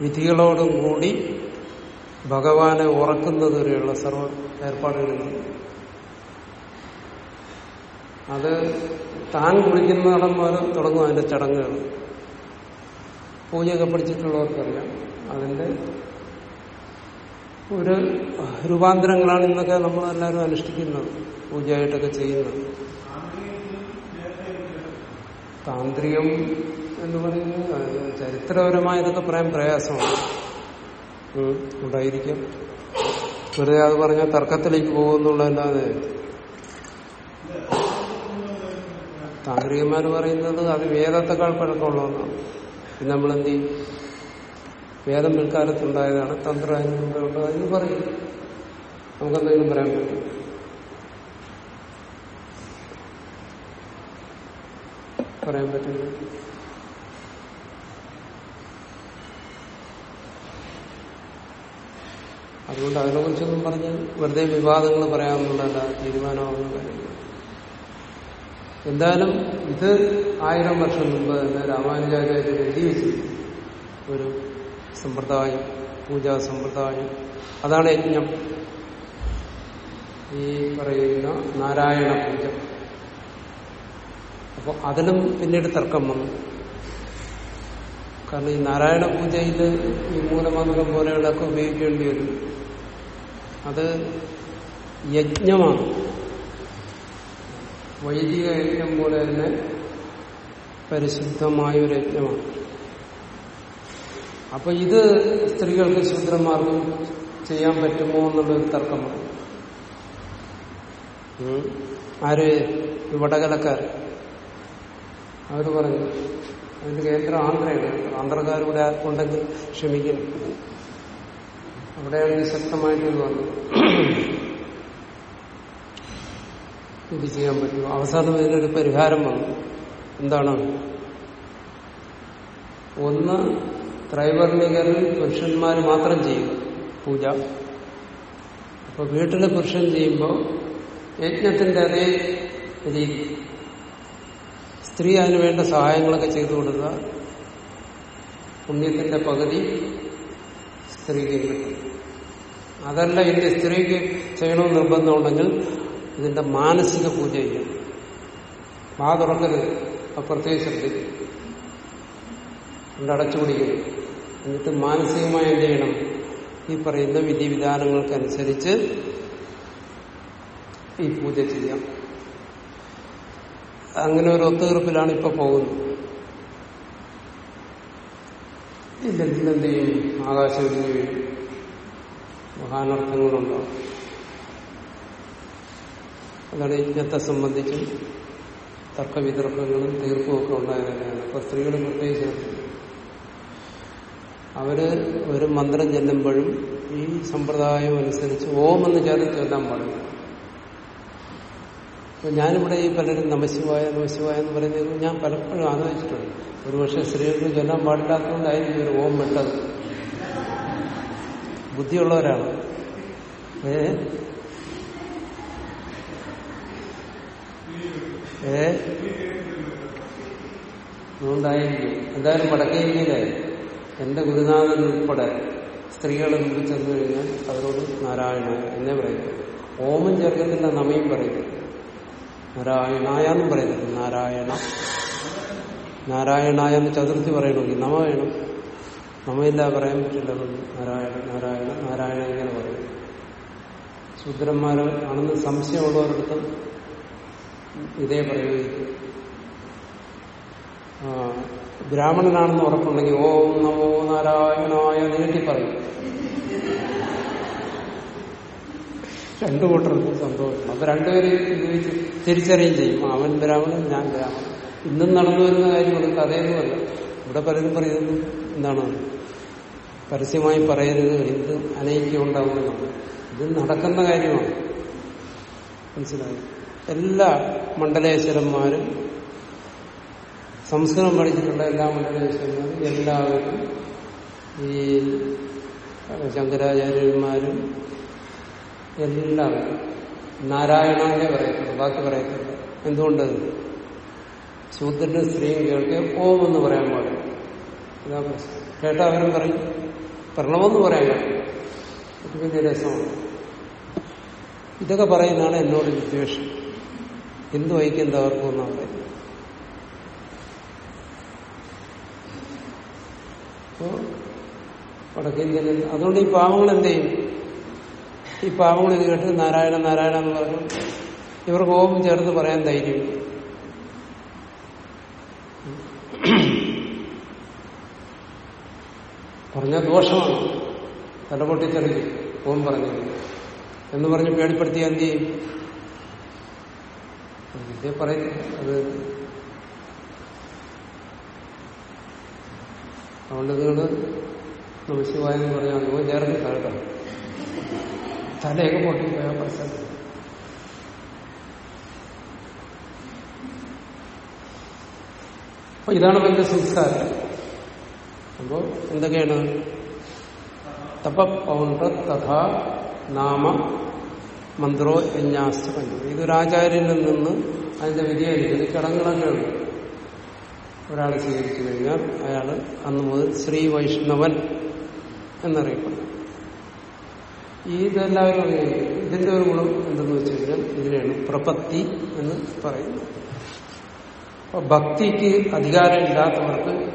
വിധികളോടും കൂടി ഭഗവാനെ ഉറക്കുന്നത് വരെയുള്ള സർവ ഏർപ്പാടുകളുണ്ട് അത് താൻ കുളിക്കുന്നിടം മുതൽ തുടങ്ങും അതിന്റെ ചടങ്ങുകൾ. പൂജയൊക്കെ പഠിച്ചിട്ടുള്ളവർക്കറിയാം. അതിന്റെ ഒരു രൂപാന്തരങ്ങളാണ് ഇന്നൊക്കെ നമ്മൾ എല്ലാവരും അനുഷ്ഠിക്കുന്നത് പൂജയായിട്ടൊക്കെ ചെയ്യുന്നത്. താന്ത്രികം എന്ന് പറയുന്നത് ചരിത്രപരമായ ഇതൊക്കെ പറയാൻ പ്രയാസമാണ്. ഉണ്ടായിരിക്കും. വെറുതെ അത് പറഞ്ഞാൽ തർക്കത്തിലേക്ക് പോകുന്നുള്ളതല്ലാതെ. താന്ത്രികന്മാർ പറയുന്നത് അത് വേദത്തെക്കാൾ പഴക്കമുള്ളതാണ് പിന്നെ ചെയ്യും? വേദം പിൽക്കാലത്തുണ്ടായതാണ് തന്ത്ര അതിന് പറയും. നമുക്കെന്തെങ്കിലും പറയാൻ പറ്റും. പറയാൻ പറ്റില്ല അതുകൊണ്ട് അതിനെ കുറിച്ചൊന്നും പറഞ്ഞ് വെറുതെ വിവാദങ്ങൾ പറയാമെന്നുള്ളതല്ല തീരുമാനമാകുന്ന കാര്യങ്ങൾ എന്തായാലും ഇത് ആയിരം വർഷം മുമ്പ് തന്നെ രാമാനുചാര്യ എഴുതി വെച്ചിരുന്നു ഒരു സമ്പ്രദായം പൂജാ സമ്പ്രദായം. അതാണ് യജ്ഞം. ഈ പറയുന്ന നാരായണ പൂജ. അപ്പൊ അതിലും പിന്നീട് തർക്കം വന്നു. കാരണം ഈ നാരായണ പൂജയിൽ ഈ മൂലമന്ത്രം പോലെയുള്ളതൊക്കെ ഉപയോഗിക്കേണ്ടി വരും. അത് യജ്ഞമാണ്. വൈദിക യജ്ഞം പോലെ തന്നെ പരിശുദ്ധമായ ഒരു യജ്ഞമാണ്. അപ്പൊ ഇത് സ്ത്രീകൾക്ക് ശൂദ്രന്മാർക്കും ചെയ്യാൻ പറ്റുമോ എന്നുള്ളൊരു തർക്കമാണ്. ആര്? വടകലക്കാർ അവർ പറഞ്ഞു അതിന്റെ കേന്ദ്രം ആന്ധ്രയാണ്. ആന്ധ്രക്കാരിവിടെ ആർക്കുണ്ടെങ്കിൽ ക്ഷമിക്കണം. അവിടെയാണ് ശക്തമായിട്ട് ഇത് വന്നത്. ഇത് ചെയ്യാൻ പറ്റും അവസാനം ഇതിനൊരു പരിഹാരം വന്നു. എന്താണ്? ഒന്ന് ത്രൈവർണികരിൽ പുരുഷന്മാർ മാത്രം ചെയ്യും പൂജ. അപ്പൊ വീട്ടിലെ പുരുഷൻ ചെയ്യുമ്പോൾ യജ്ഞത്തിന്റെ അതേ രീതി സ്ത്രീ അതിന് വേണ്ട സഹായങ്ങളൊക്കെ ചെയ്തു കൊടുക്കുക. പുണ്യത്തിന്റെ പകുതി സ്ത്രീക്ക് അതല്ല ഇതിന്റെ സ്ത്രീക്ക് ചെയ്യണമെന്ന് നിർബന്ധമുണ്ടെങ്കിൽ ഇതിന്റെ മാനസിക പൂജ ചെയ്യണം വാ തുറക്കരുത്. അപ്പുറത്തേക്ക് ശ്രദ്ധിക്കും. അടച്ചു എന്നിട്ട് മാനസികമായി എന്ത് ചെയ്യണം? ഈ പറയുന്ന വിധിവിധാനങ്ങൾക്കനുസരിച്ച് ഈ പൂജ ചെയ്യാം. അങ്ങനെ ഒരു ഒത്തുതീർപ്പിലാണ് ഇപ്പൊ പോകുന്നത്. ഇല്ലെങ്കിൽ എന്ത് ചെയ്യും ആകാശം ഇടിഞ്ഞു അതാണ് യജ്ഞത്തെ സംബന്ധിച്ചും തർക്കവിതർക്കങ്ങളും തീർപ്പും ഒക്കെ ഉണ്ടായതാണ് അപ്പൊ സ്ത്രീകൾ പ്രത്യേകിച്ച്. അവർ ഒരു മന്ത്രം ചെല്ലുമ്പോഴും ഈ സമ്പ്രദായം അനുസരിച്ച് ഓം എന്ന് ചേർത്ത് ചൊല്ലാൻ പാടില്ല. അപ്പൊ ഞാനിവിടെ ഈ പലരും നമശിവായ നമശിവായ എന്ന് പറയുന്നത് ഞാൻ പലപ്പോഴും ആലോചിച്ചിട്ടുണ്ട്. ഒരുപക്ഷെ സ്ത്രീകൾക്ക് ചൊല്ലാൻ പാടില്ലാത്തതുകൊണ്ടായിരിക്കും ഒരു ഓം വിട്ടത് ബുദ്ധിയുള്ളവരാണ്. ഏ? ഏ? അതുകൊണ്ടായിരിക്കും. എന്തായാലും വടക്കേ ഇന്ത്യയിലെ എന്റെ ഗുരുനാഥൻ ഉൾപ്പെടെ സ്ത്രീകളെ മുമ്പിൽ ചെന്നു കഴിഞ്ഞാൽ അവരോട് നാരായണ എന്നേ പറയുന്നു ഓമം ചേർക്കത്തിന്റെ നമയും പറയുന്നു നാരായണായ എന്നും പറയുന്നില്ല നാരായണ നാരായണായ എന്ന് ചതുർത്ഥി പറയണമെങ്കിൽ നമ വേണം. നമയില്ല പറയാൻ പറ്റില്ല. നാരായണ നാരായണ നാരായണ ഇങ്ങനെ പറയും. ശൂദ്രന്മാർ ആണെന്ന് സംശയമുള്ളവരടുത്ത് ഇതേ പ്രയോഗിക്കും ബ്രാഹ്മണനാണെന്ന് ഉറപ്പുണ്ടെങ്കിൽ ഓം നമോ നാരായണായ നീട്ടി പറയും. രണ്ടു കൂട്ടർക്കും സന്തോഷം അപ്പൊ രണ്ടുപേരും തിരിച്ചറിയും ചെയ്യും. അവൻ ബ്രാഹ്മണൻ ഞാൻ ബ്രാഹ്മണൻ. ഇന്നും നടന്നു വരുന്ന കാര്യമാണ് കഥയൊന്നുമല്ല ഇവിടെ പലരും പറയുന്നത് എന്താണ്? പരസ്യമായി പറയരുത് എന്ത് അനൈക്യം ഉണ്ടാകുന്നതാണ് ഇത് നടക്കുന്ന കാര്യമാണ്. മനസ്സിലായി? എല്ലാ മണ്ഡലേശ്വരന്മാരും സംസ്കൃതം പഠിച്ചിട്ടുള്ള എല്ലാ മണ്ഡലേശ്വരന്മാരും എല്ലാവരും ഈ ശങ്കരാചാര്യന്മാരും എല്ലാവരും നാരായണനെ പറയത്തുള്ളൂ ബാക്കി പറയത്തില്ല എന്തുകൊണ്ട് ശൂദ്രന്റെ സ്ത്രീയും കേൾക്കെ ഓം എന്ന് പറയാൻ പാടില്ല. ഇതാ കേട്ടാ അവരും പറയും. പ്രണവെന്ന് പറയാൻ കഴിയും വലിയ രസമാണ്. ഇതൊക്കെ പറയുന്നതാണ് എന്നോട് വിദ്വേഷം. എന്ത് തകർക്കും എന്നാണ് പറയുന്നത് വടക്കേന്ത്യയിൽ അതുകൊണ്ട് ഈ പാവങ്ങൾ എന്ത് ചെയ്യും? ഈ പാവങ്ങൾ ഇത് കേട്ട് നാരായണ നാരായണ എന്ന് പറഞ്ഞു. ഇവർക്ക് ഓം ചേർന്ന് പറയാൻ ധൈര്യം. പറഞ്ഞ ദോഷമാണ്. തലപൊട്ടിത്തെറിക്കും ഓം പറഞ്ഞു. എന്ന് പറഞ്ഞ് പേടിപ്പെടുത്തിയാൽ എന്ത് ചെയ്യും? പറയുന്നത് പറയുന്നു. അത് അതുകൊണ്ട് നിങ്ങൾ നമശിവായ എന്ന് പറഞ്ഞാൽ നിങ്ങൾ ചേർന്ന് കേട്ടോ തലയൊക്കെ പൊട്ടിപ്പോയ പ്രശ്നം. അപ്പൊ ഇതാണ് വലിയ സംസ്കാരം. അപ്പോ എന്തൊക്കെയാണ്? തപ പൗണ്ട തഥാ നാമ മന്ത്രോ യജ്ഞാസ്ത ഇതൊരാചാര്യനിൽ നിന്ന് അതിന്റെ വിധിയായിരിക്കും ചടങ്ങുകളൊക്കെ ഉണ്ട് ഒരാൾ സ്വീകരിച്ചു കഴിഞ്ഞാൽ അയാൾ അന്ന് മുതൽ ശ്രീ വൈഷ്ണവൻ എന്നറിയപ്പെടും. ഇതെല്ലാവരും അറിയാം. ഇതിന്റെ ഒരു ഗുണം എന്തെന്ന് വെച്ച് കഴിഞ്ഞാൽ ഇതിനെയാണ് പ്രപത്തി എന്ന് പറയുന്നത്. അപ്പൊ ഭക്തിക്ക് അധികാരമില്ലാത്തവർക്ക്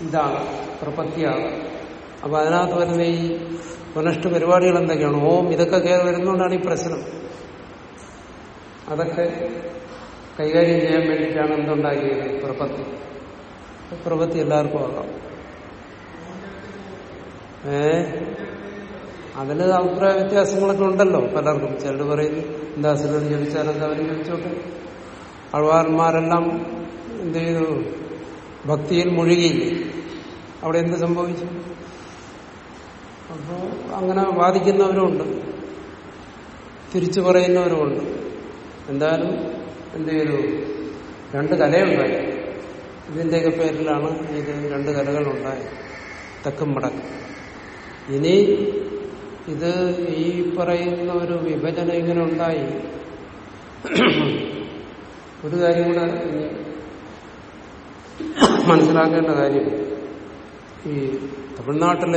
ഇതാണ് പ്രപത്തിയാണ്. അപ്പൊ അതിനകത്ത് വരുന്ന ഈ പുനഷ്ട പരിപാടികൾ എന്തൊക്കെയാണ്? ഓം ഇതൊക്കെ കയറി വരുന്നതുകൊണ്ടാണ് ഈ പ്രശ്നം. അതൊക്കെ കൈകാര്യം ചെയ്യാൻ വേണ്ടിയിട്ടാണ് എന്തുണ്ടാക്കിയത് പ്രപത്തി. പ്രപത്തി എല്ലാവർക്കും ആകാം. ഏ? അതിന് അഭിപ്രായ വ്യത്യാസങ്ങളൊക്കെ ഉണ്ടല്ലോ. പലർക്കും ചിലർ പറയും എന്താ അസുരം ജപിച്ചാൽ എന്താ അവരും ജപിച്ചോട്ടെ അഴുവാന്മാരെല്ലാം എന്ത് ചെയ്തു? ഭക്തിയിൽ മുഴുകിയില്ലേ? അവിടെ എന്ത് സംഭവിച്ചു? അപ്പോ അങ്ങനെ വാദിക്കുന്നവരുമുണ്ട് തിരിച്ചു പറയുന്നവരുമുണ്ട് എന്തായാലും എന്ത് ചെയ്തു രണ്ട് കലയുണ്ടായി. ഇതിന്റെയൊക്കെ പേരിലാണ് ഇത് രണ്ട് കലകളുണ്ടായി. തെക്കും മടക്ക് ഇനി ഇത് ഈ പറയുന്ന ഒരു വിഭജനം ഇങ്ങനെ ഉണ്ടായി. ഒരു കാര്യം കൂടെ മനസ്സിലാക്കേണ്ട കാര്യം. ഈ തമിഴ്നാട്ടിൽ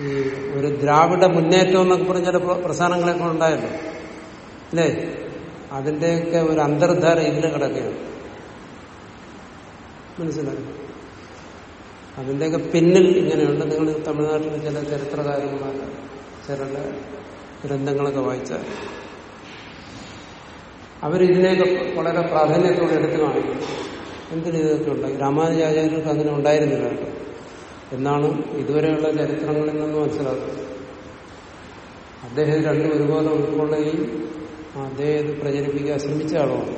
ഈ ഒരു ദ്രാവിഡ മുന്നേറ്റം എന്നൊക്കെ പറഞ്ഞ ചില പ്ര- പ്രസ്ഥാനങ്ങളൊക്കെ ഉണ്ടായല്ലോ. അല്ലേ? അതിന്റെയൊക്കെ ഒരു അന്തർധാര ഇതിൽ കിടക്കുകയാണ്. മനസ്സിലായി? അതിന്റെയൊക്കെ പിന്നിൽ ഇങ്ങനെയുണ്ട്. നിങ്ങൾ തമിഴ്നാട്ടിൽ ചില ചരിത്രകാരന്മാർ ചില ഗ്രന്ഥങ്ങളൊക്കെ വായിച്ചാൽ. അവരിതിനെയൊക്കെ വളരെ പ്രാധാന്യത്തോടെ എടുത്തു കാണിക്കും. എന്തിനു ഇതൊക്കെ ഉണ്ടായി രാമാനുജാചാര്യർക്ക് അങ്ങനെ ഉണ്ടായിരുന്നില്ല എന്നാണ് ഇതുവരെയുള്ള ചരിത്രങ്ങളിൽ നിന്ന് മനസ്സിലാക്കുന്നത് അദ്ദേഹം രണ്ടും ഒരുപോലെ ഉൾക്കൊള്ളുകയും അദ്ദേഹം ഇത് പ്രചരിപ്പിക്കാൻ ശ്രമിച്ച ആളുമാണ്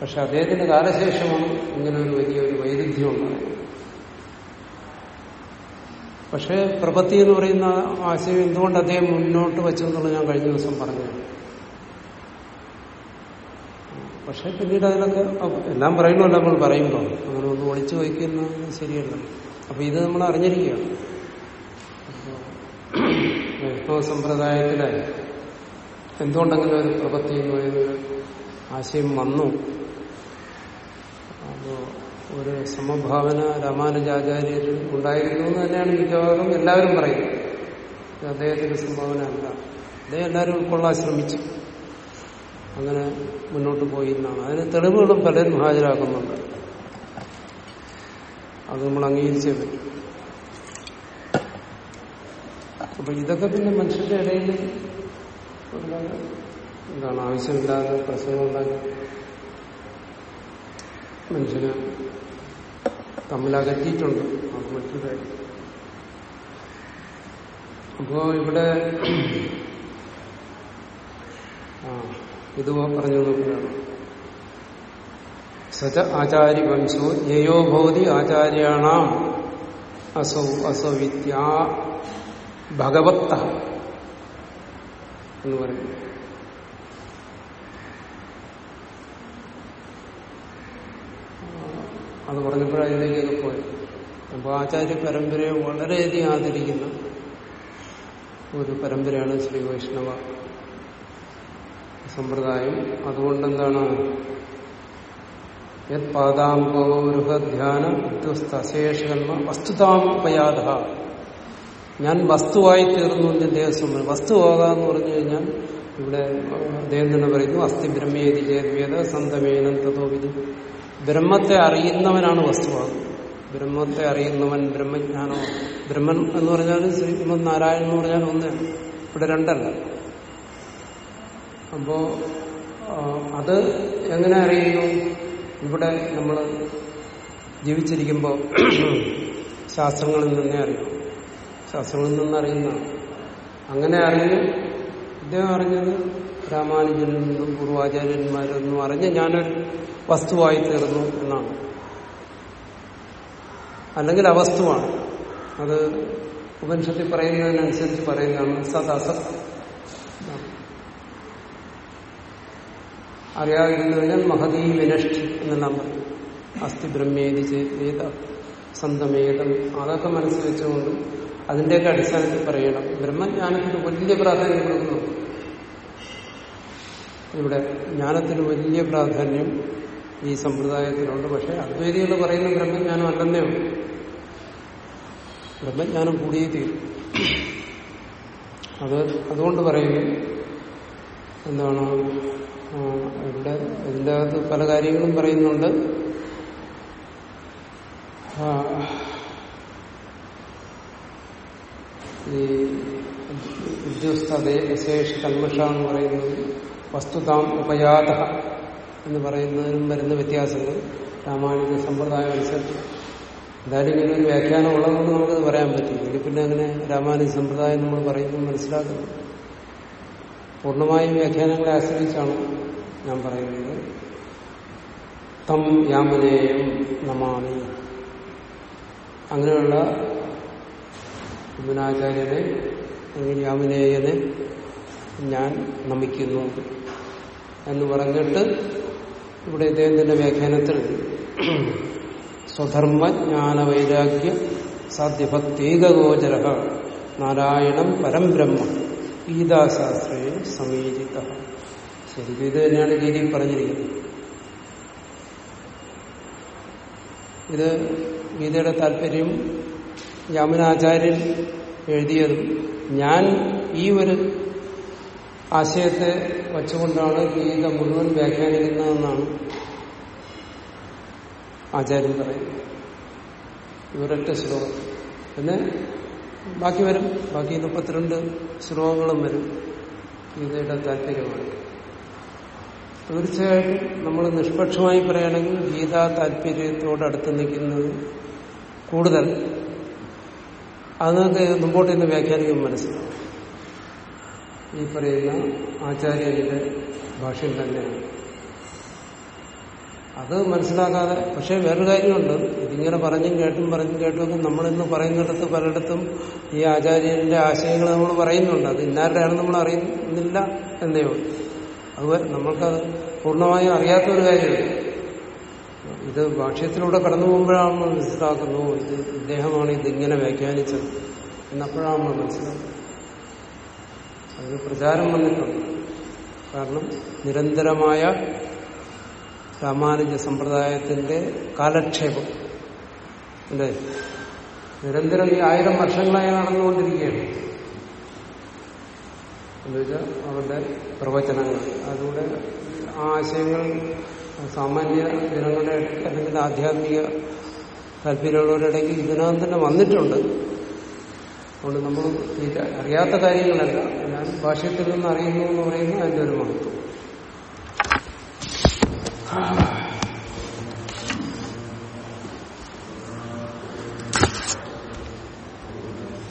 പക്ഷെ അദ്ദേഹത്തിന്റെ കാലശേഷമാണ് ഇങ്ങനെ ഒരു വലിയൊരു വൈരുദ്ധ്യം ഉണ്ടായത്. പക്ഷേ പ്രപത്തി എന്ന് പറയുന്ന ആശയം എന്തുകൊണ്ട് അദ്ദേഹം മുന്നോട്ട് വെച്ചു എന്നുള്ളത് ഞാൻ കഴിഞ്ഞ ദിവസം പറഞ്ഞു പക്ഷെ പിന്നീട് അതിനൊക്കെ എല്ലാം പറയണമല്ല നമ്മൾ പറയുമ്പോൾ. അങ്ങനെ ഒന്ന് ഒളിച്ചു വയ്ക്കുന്നത് ശരിയല്ല. അപ്പൊ ഇത് നമ്മൾ അറിഞ്ഞിരിക്കുകയാണ്. വൈഷ്ണവ സമ്പ്രദായത്തിലെ എന്തുകൊണ്ടെങ്കിലും ഒരു പ്രപത്തി എന്ന് പറയുന്നൊരു ആശയം വന്നു. അപ്പോ ഒരു സമഭാവന രാമാനുജാചാര്യർ ഉണ്ടായിരുന്നു എന്ന് തന്നെയാണ് മിക്കവാറും എല്ലാവരും പറയുന്നത്. അദ്ദേഹത്തിന്റെ സംഭാവന അല്ല. അദ്ദേഹം എല്ലാവരും ഉൾക്കൊള്ളാൻ ശ്രമിച്ചു. അങ്ങനെ മുന്നോട്ട് പോയി എന്നാണ്. അതിന് തെളിവുകളും പലരും ഹാജരാക്കുന്നുണ്ട്. അത് നമ്മൾ അംഗീകരിച്ചേ പറ്റും. അപ്പൊ ഇതൊക്കെ പിന്നെ മനുഷ്യരുടെ ഇടയിൽ ഒരുപാട് എന്താണ് ആവശ്യമില്ലാതെ പ്രശ്നങ്ങളുണ്ടാക്കി മനുഷ്യന് തമ്മിലകറ്റിയിട്ടുണ്ട് അത് മറ്റൊരു കാര്യം. അപ്പോ ഇവിടെ ആ ഇത് പറഞ്ഞു നോക്കുകയാണ്. സച ആചാര്യ വംശോ യയോ ഭവതി ആചാര്യാണാം അസൗ അസൗവിത്യ ഭഗവത്ത. എന്ന് പറയുന്നു അത് പറഞ്ഞപ്പോഴാണ് ഇതിലേക്കൊക്കെ പോയത്. അപ്പോൾ ആചാര്യ പരമ്പരയെ വളരെയധികം ആദരിക്കുന്ന ഒരു പരമ്പരയാണ് ശ്രീ വൈഷ്ണവ സമ്പ്രദായം. അതുകൊണ്ട് എന്താണ് യത് പാദാംബോരുഹധ്യാന വിദ്വസ്തശേഷകന്മ വസ്തുതാമുപയാത ഞാൻ വസ്തുവായി തീർന്നു എന്ന് ദേവസ്വം വസ്തുവാകാന്ന് പറഞ്ഞു കഴിഞ്ഞാൽ ഇവിടെ അദ്ദേഹം തന്നെ പറയുന്നു അസ്ഥി ബ്രഹ്മേതി ചേദ്വേദ സന്തമേനം തതോവിധി ബ്രഹ്മത്തെ അറിയുന്നവനാണ് വസ്തുവാകുന്നത് ബ്രഹ്മത്തെ അറിയുന്നവൻ ബ്രഹ്മജ്ഞാനോ. ബ്രഹ്മൻ എന്ന് പറഞ്ഞാൽ ശ്രീമത് നാരായണൻ എന്ന് പറഞ്ഞാൽ ഒന്നാണ് ഇവിടെ രണ്ടല്ല. അപ്പോ അത് എങ്ങനെ അറിയുന്നു? ഇവിടെ നമ്മൾ ജീവിച്ചിരിക്കുമ്പോൾ ശാസ്ത്രങ്ങളിൽ നിന്നേ അറിയും ശാസ്ത്രങ്ങളിൽ നിന്ന് അറിയുന്നതാണ് അങ്ങനെ അറിഞ്ഞ് ഇദ്ദേഹം അറിഞ്ഞത് രാമാനുജനിൽ നിന്നും പൂർവാചാര്യന്മാരിൽ നിന്നും അറിഞ്ഞ് ഞാനൊരു വസ്തുവായി തീർന്നു എന്നാണ്. അല്ലെങ്കിൽ അവസ്തുവാണ് അത് ഉപനിഷത്തിൽ പറയുന്നതിനനുസരിച്ച് പറയുന്നതാണ് സദാസ അറിയാതിരുന്നതിനാൽ മഹതീ വിനഷ്ടി എന്നെല്ലാം പറയും. അസ്ഥി ബ്രഹ്മേതി ചെയ്ത സന്തമേതം. അതൊക്കെ മനസ്സിൽ വെച്ചുകൊണ്ട് അതിന്റെയൊക്കെ അടിസ്ഥാനത്തിൽ പറയണം. ബ്രഹ്മജ്ഞാനത്തിന് വലിയ പ്രാധാന്യം കൊടുക്കുന്നു. ഇവിടെ ജ്ഞാനത്തിന് വലിയ പ്രാധാന്യം ഈ സമ്പ്രദായത്തിലുണ്ട്. പക്ഷെ അദ്വൈതികൾ പറയുന്ന ബ്രഹ്മജ്ഞാനം അല്ലെന്നേ ഉള്ളൂ. ബ്രഹ്മജ്ഞാനം കൂടിയേ തീരും. അത് അതുകൊണ്ട് പറയുന്നു എന്താണ് ഇവിടെ ഇതിന്റെ അകത്ത് പല കാര്യങ്ങളും പറയുന്നുണ്ട്. ഈ ഉദ്യോഗസ്ഥതയെ വിശേഷ കൽമഷ എന്ന് പറയുന്നത് വസ്തുതാം ഉപയാത എന്ന് പറയുന്നതിനും വരുന്ന വ്യത്യാസങ്ങൾ രാമായണ സമ്പ്രദായം അനുസരിച്ച്. എന്തായാലും ഇങ്ങനെ ഒരു വ്യാഖ്യാനം ഉള്ളതുകൊണ്ട് നമുക്കത് പറയാൻ പറ്റും ഇനി പിന്നെ അങ്ങനെ രാമായണ സമ്പ്രദായം നമ്മൾ പറയുന്നത് മനസ്സിലാക്കുന്നു. പൂർണമായും വ്യാഖ്യാനങ്ങളെ ആശ്രയിച്ചാണ് ഞാൻ പറയുന്നത്. തം യാമനേയം നമാമി. അങ്ങനെയുള്ള വിമനാചാര്യനെ അല്ലെങ്കിൽ യാമിനേയനെ ഞാൻ നമിക്കുന്നു എന്ന് പറഞ്ഞിട്ട് ഇവിടെ ഇദ്ദേഹത്തിന്റെ വ്യാഖ്യാനത്തിൽ സ്വധർമ്മജ്ഞാന വൈരാഗ്യ സാധ്യഭക്തേകഗോചര നാരായണം പരം ബ്രഹ്മ ഗീതാശാസ്ത്രേ സമീചിത. ശരിക്കും ഇത് തന്നെയാണ് ഗീതയിൽ പറഞ്ഞിരിക്കുന്നത്. ഇത് ഗീതയുടെ താല്പര്യം യാമുനാചാര്യൻ എഴുതിയതും ഞാൻ ഈ ഒരു ആശയത്തെ വച്ചുകൊണ്ടാണ് ഗീത മുഴുവൻ വ്യാഖ്യാനിക്കുന്നതെന്നാണ് ആചാര്യൻ പറയുന്നത്. ഇവരൊറ്റ ശ്ലോകം. പിന്നെ ബാക്കി വരും. ബാക്കി മുപ്പത്തിരണ്ട് ശ്ലോകങ്ങളും വരും ഗീതയുടെ താല്പര്യമാണ് തീർച്ചയായിട്ടും നമ്മൾ നിഷ്പക്ഷമായി പറയുകയാണെങ്കിൽ ഗീതാ താല്പര്യത്തോട് അടുത്ത് നിൽക്കുന്നത് കൂടുതൽ അത് നിങ്ങൾക്ക് മുമ്പോട്ട് ഇന്ന് വ്യാഖ്യാനിക്കുമ്പോൾ മനസ്സിലാവും. ഈ പറയുന്ന ആചാര്യന്റെ ഭാഷയിൽ തന്നെയാണ്. അത് മനസ്സിലാക്കാതെ പക്ഷെ വേറൊരു കാര്യമുണ്ട്. ഇതിങ്ങനെ പറഞ്ഞും കേട്ടും പറഞ്ഞും കേട്ടും നമ്മളിന്ന് പറയുന്നിടത്ത് പലയിടത്തും ഈ ആചാര്യന്റെ ആശയങ്ങൾ നമ്മൾ പറയുന്നുണ്ട്. അത് ഇന്നാരുടെയാണ് നമ്മൾ അറിയുന്നില്ല എന്നേ ഉള്ളൂ. അതുപോലെ നമ്മൾക്കത് പൂർണമായും അറിയാത്ത ഒരു ഇത് ഭാഷ്യത്തിലൂടെ കടന്നു പോകുമ്പോഴാണ് മനസ്സിലാക്കുന്നു ഇത് ഇദ്ദേഹമാണ് ഇതിങ്ങനെ വ്യാഖ്യാനിച്ചത് എന്നപ്പോഴാണ് മനസ്സിലാക്കുന്നത്. അതിന് പ്രചാരം വന്നിട്ടുണ്ട്. കാരണം നിരന്തരമായ രാമാനുജ സമ്പ്രദായത്തിന്റെ കാലക്ഷേപം. അല്ലേ? നിരന്തരം ഈ ആയിരം വർഷങ്ങളായി നടന്നുകൊണ്ടിരിക്കുകയാണ്. എന്നുവെച്ചാൽ അവരുടെ പ്രവചനങ്ങൾ അതിലൂടെ ആ ആശയങ്ങൾ സാമാന്യ ജനങ്ങളുടെ ഇടയ്ക്ക് അല്ലെങ്കിൽ ആധ്യാത്മിക താല്പര്യമുള്ളവരുടെ ഇടയ്ക്ക് ഇതിനകം തന്നെ വന്നിട്ടുണ്ട്. അതുകൊണ്ട് നമ്മൾ അറിയാത്ത കാര്യങ്ങളല്ല. ഞാൻ ഭാഷയത്തിൽ നിന്ന് അറിയുന്നു എന്ന് പറയുന്നത് അതിന്റെ ഒരു മഹത്വം.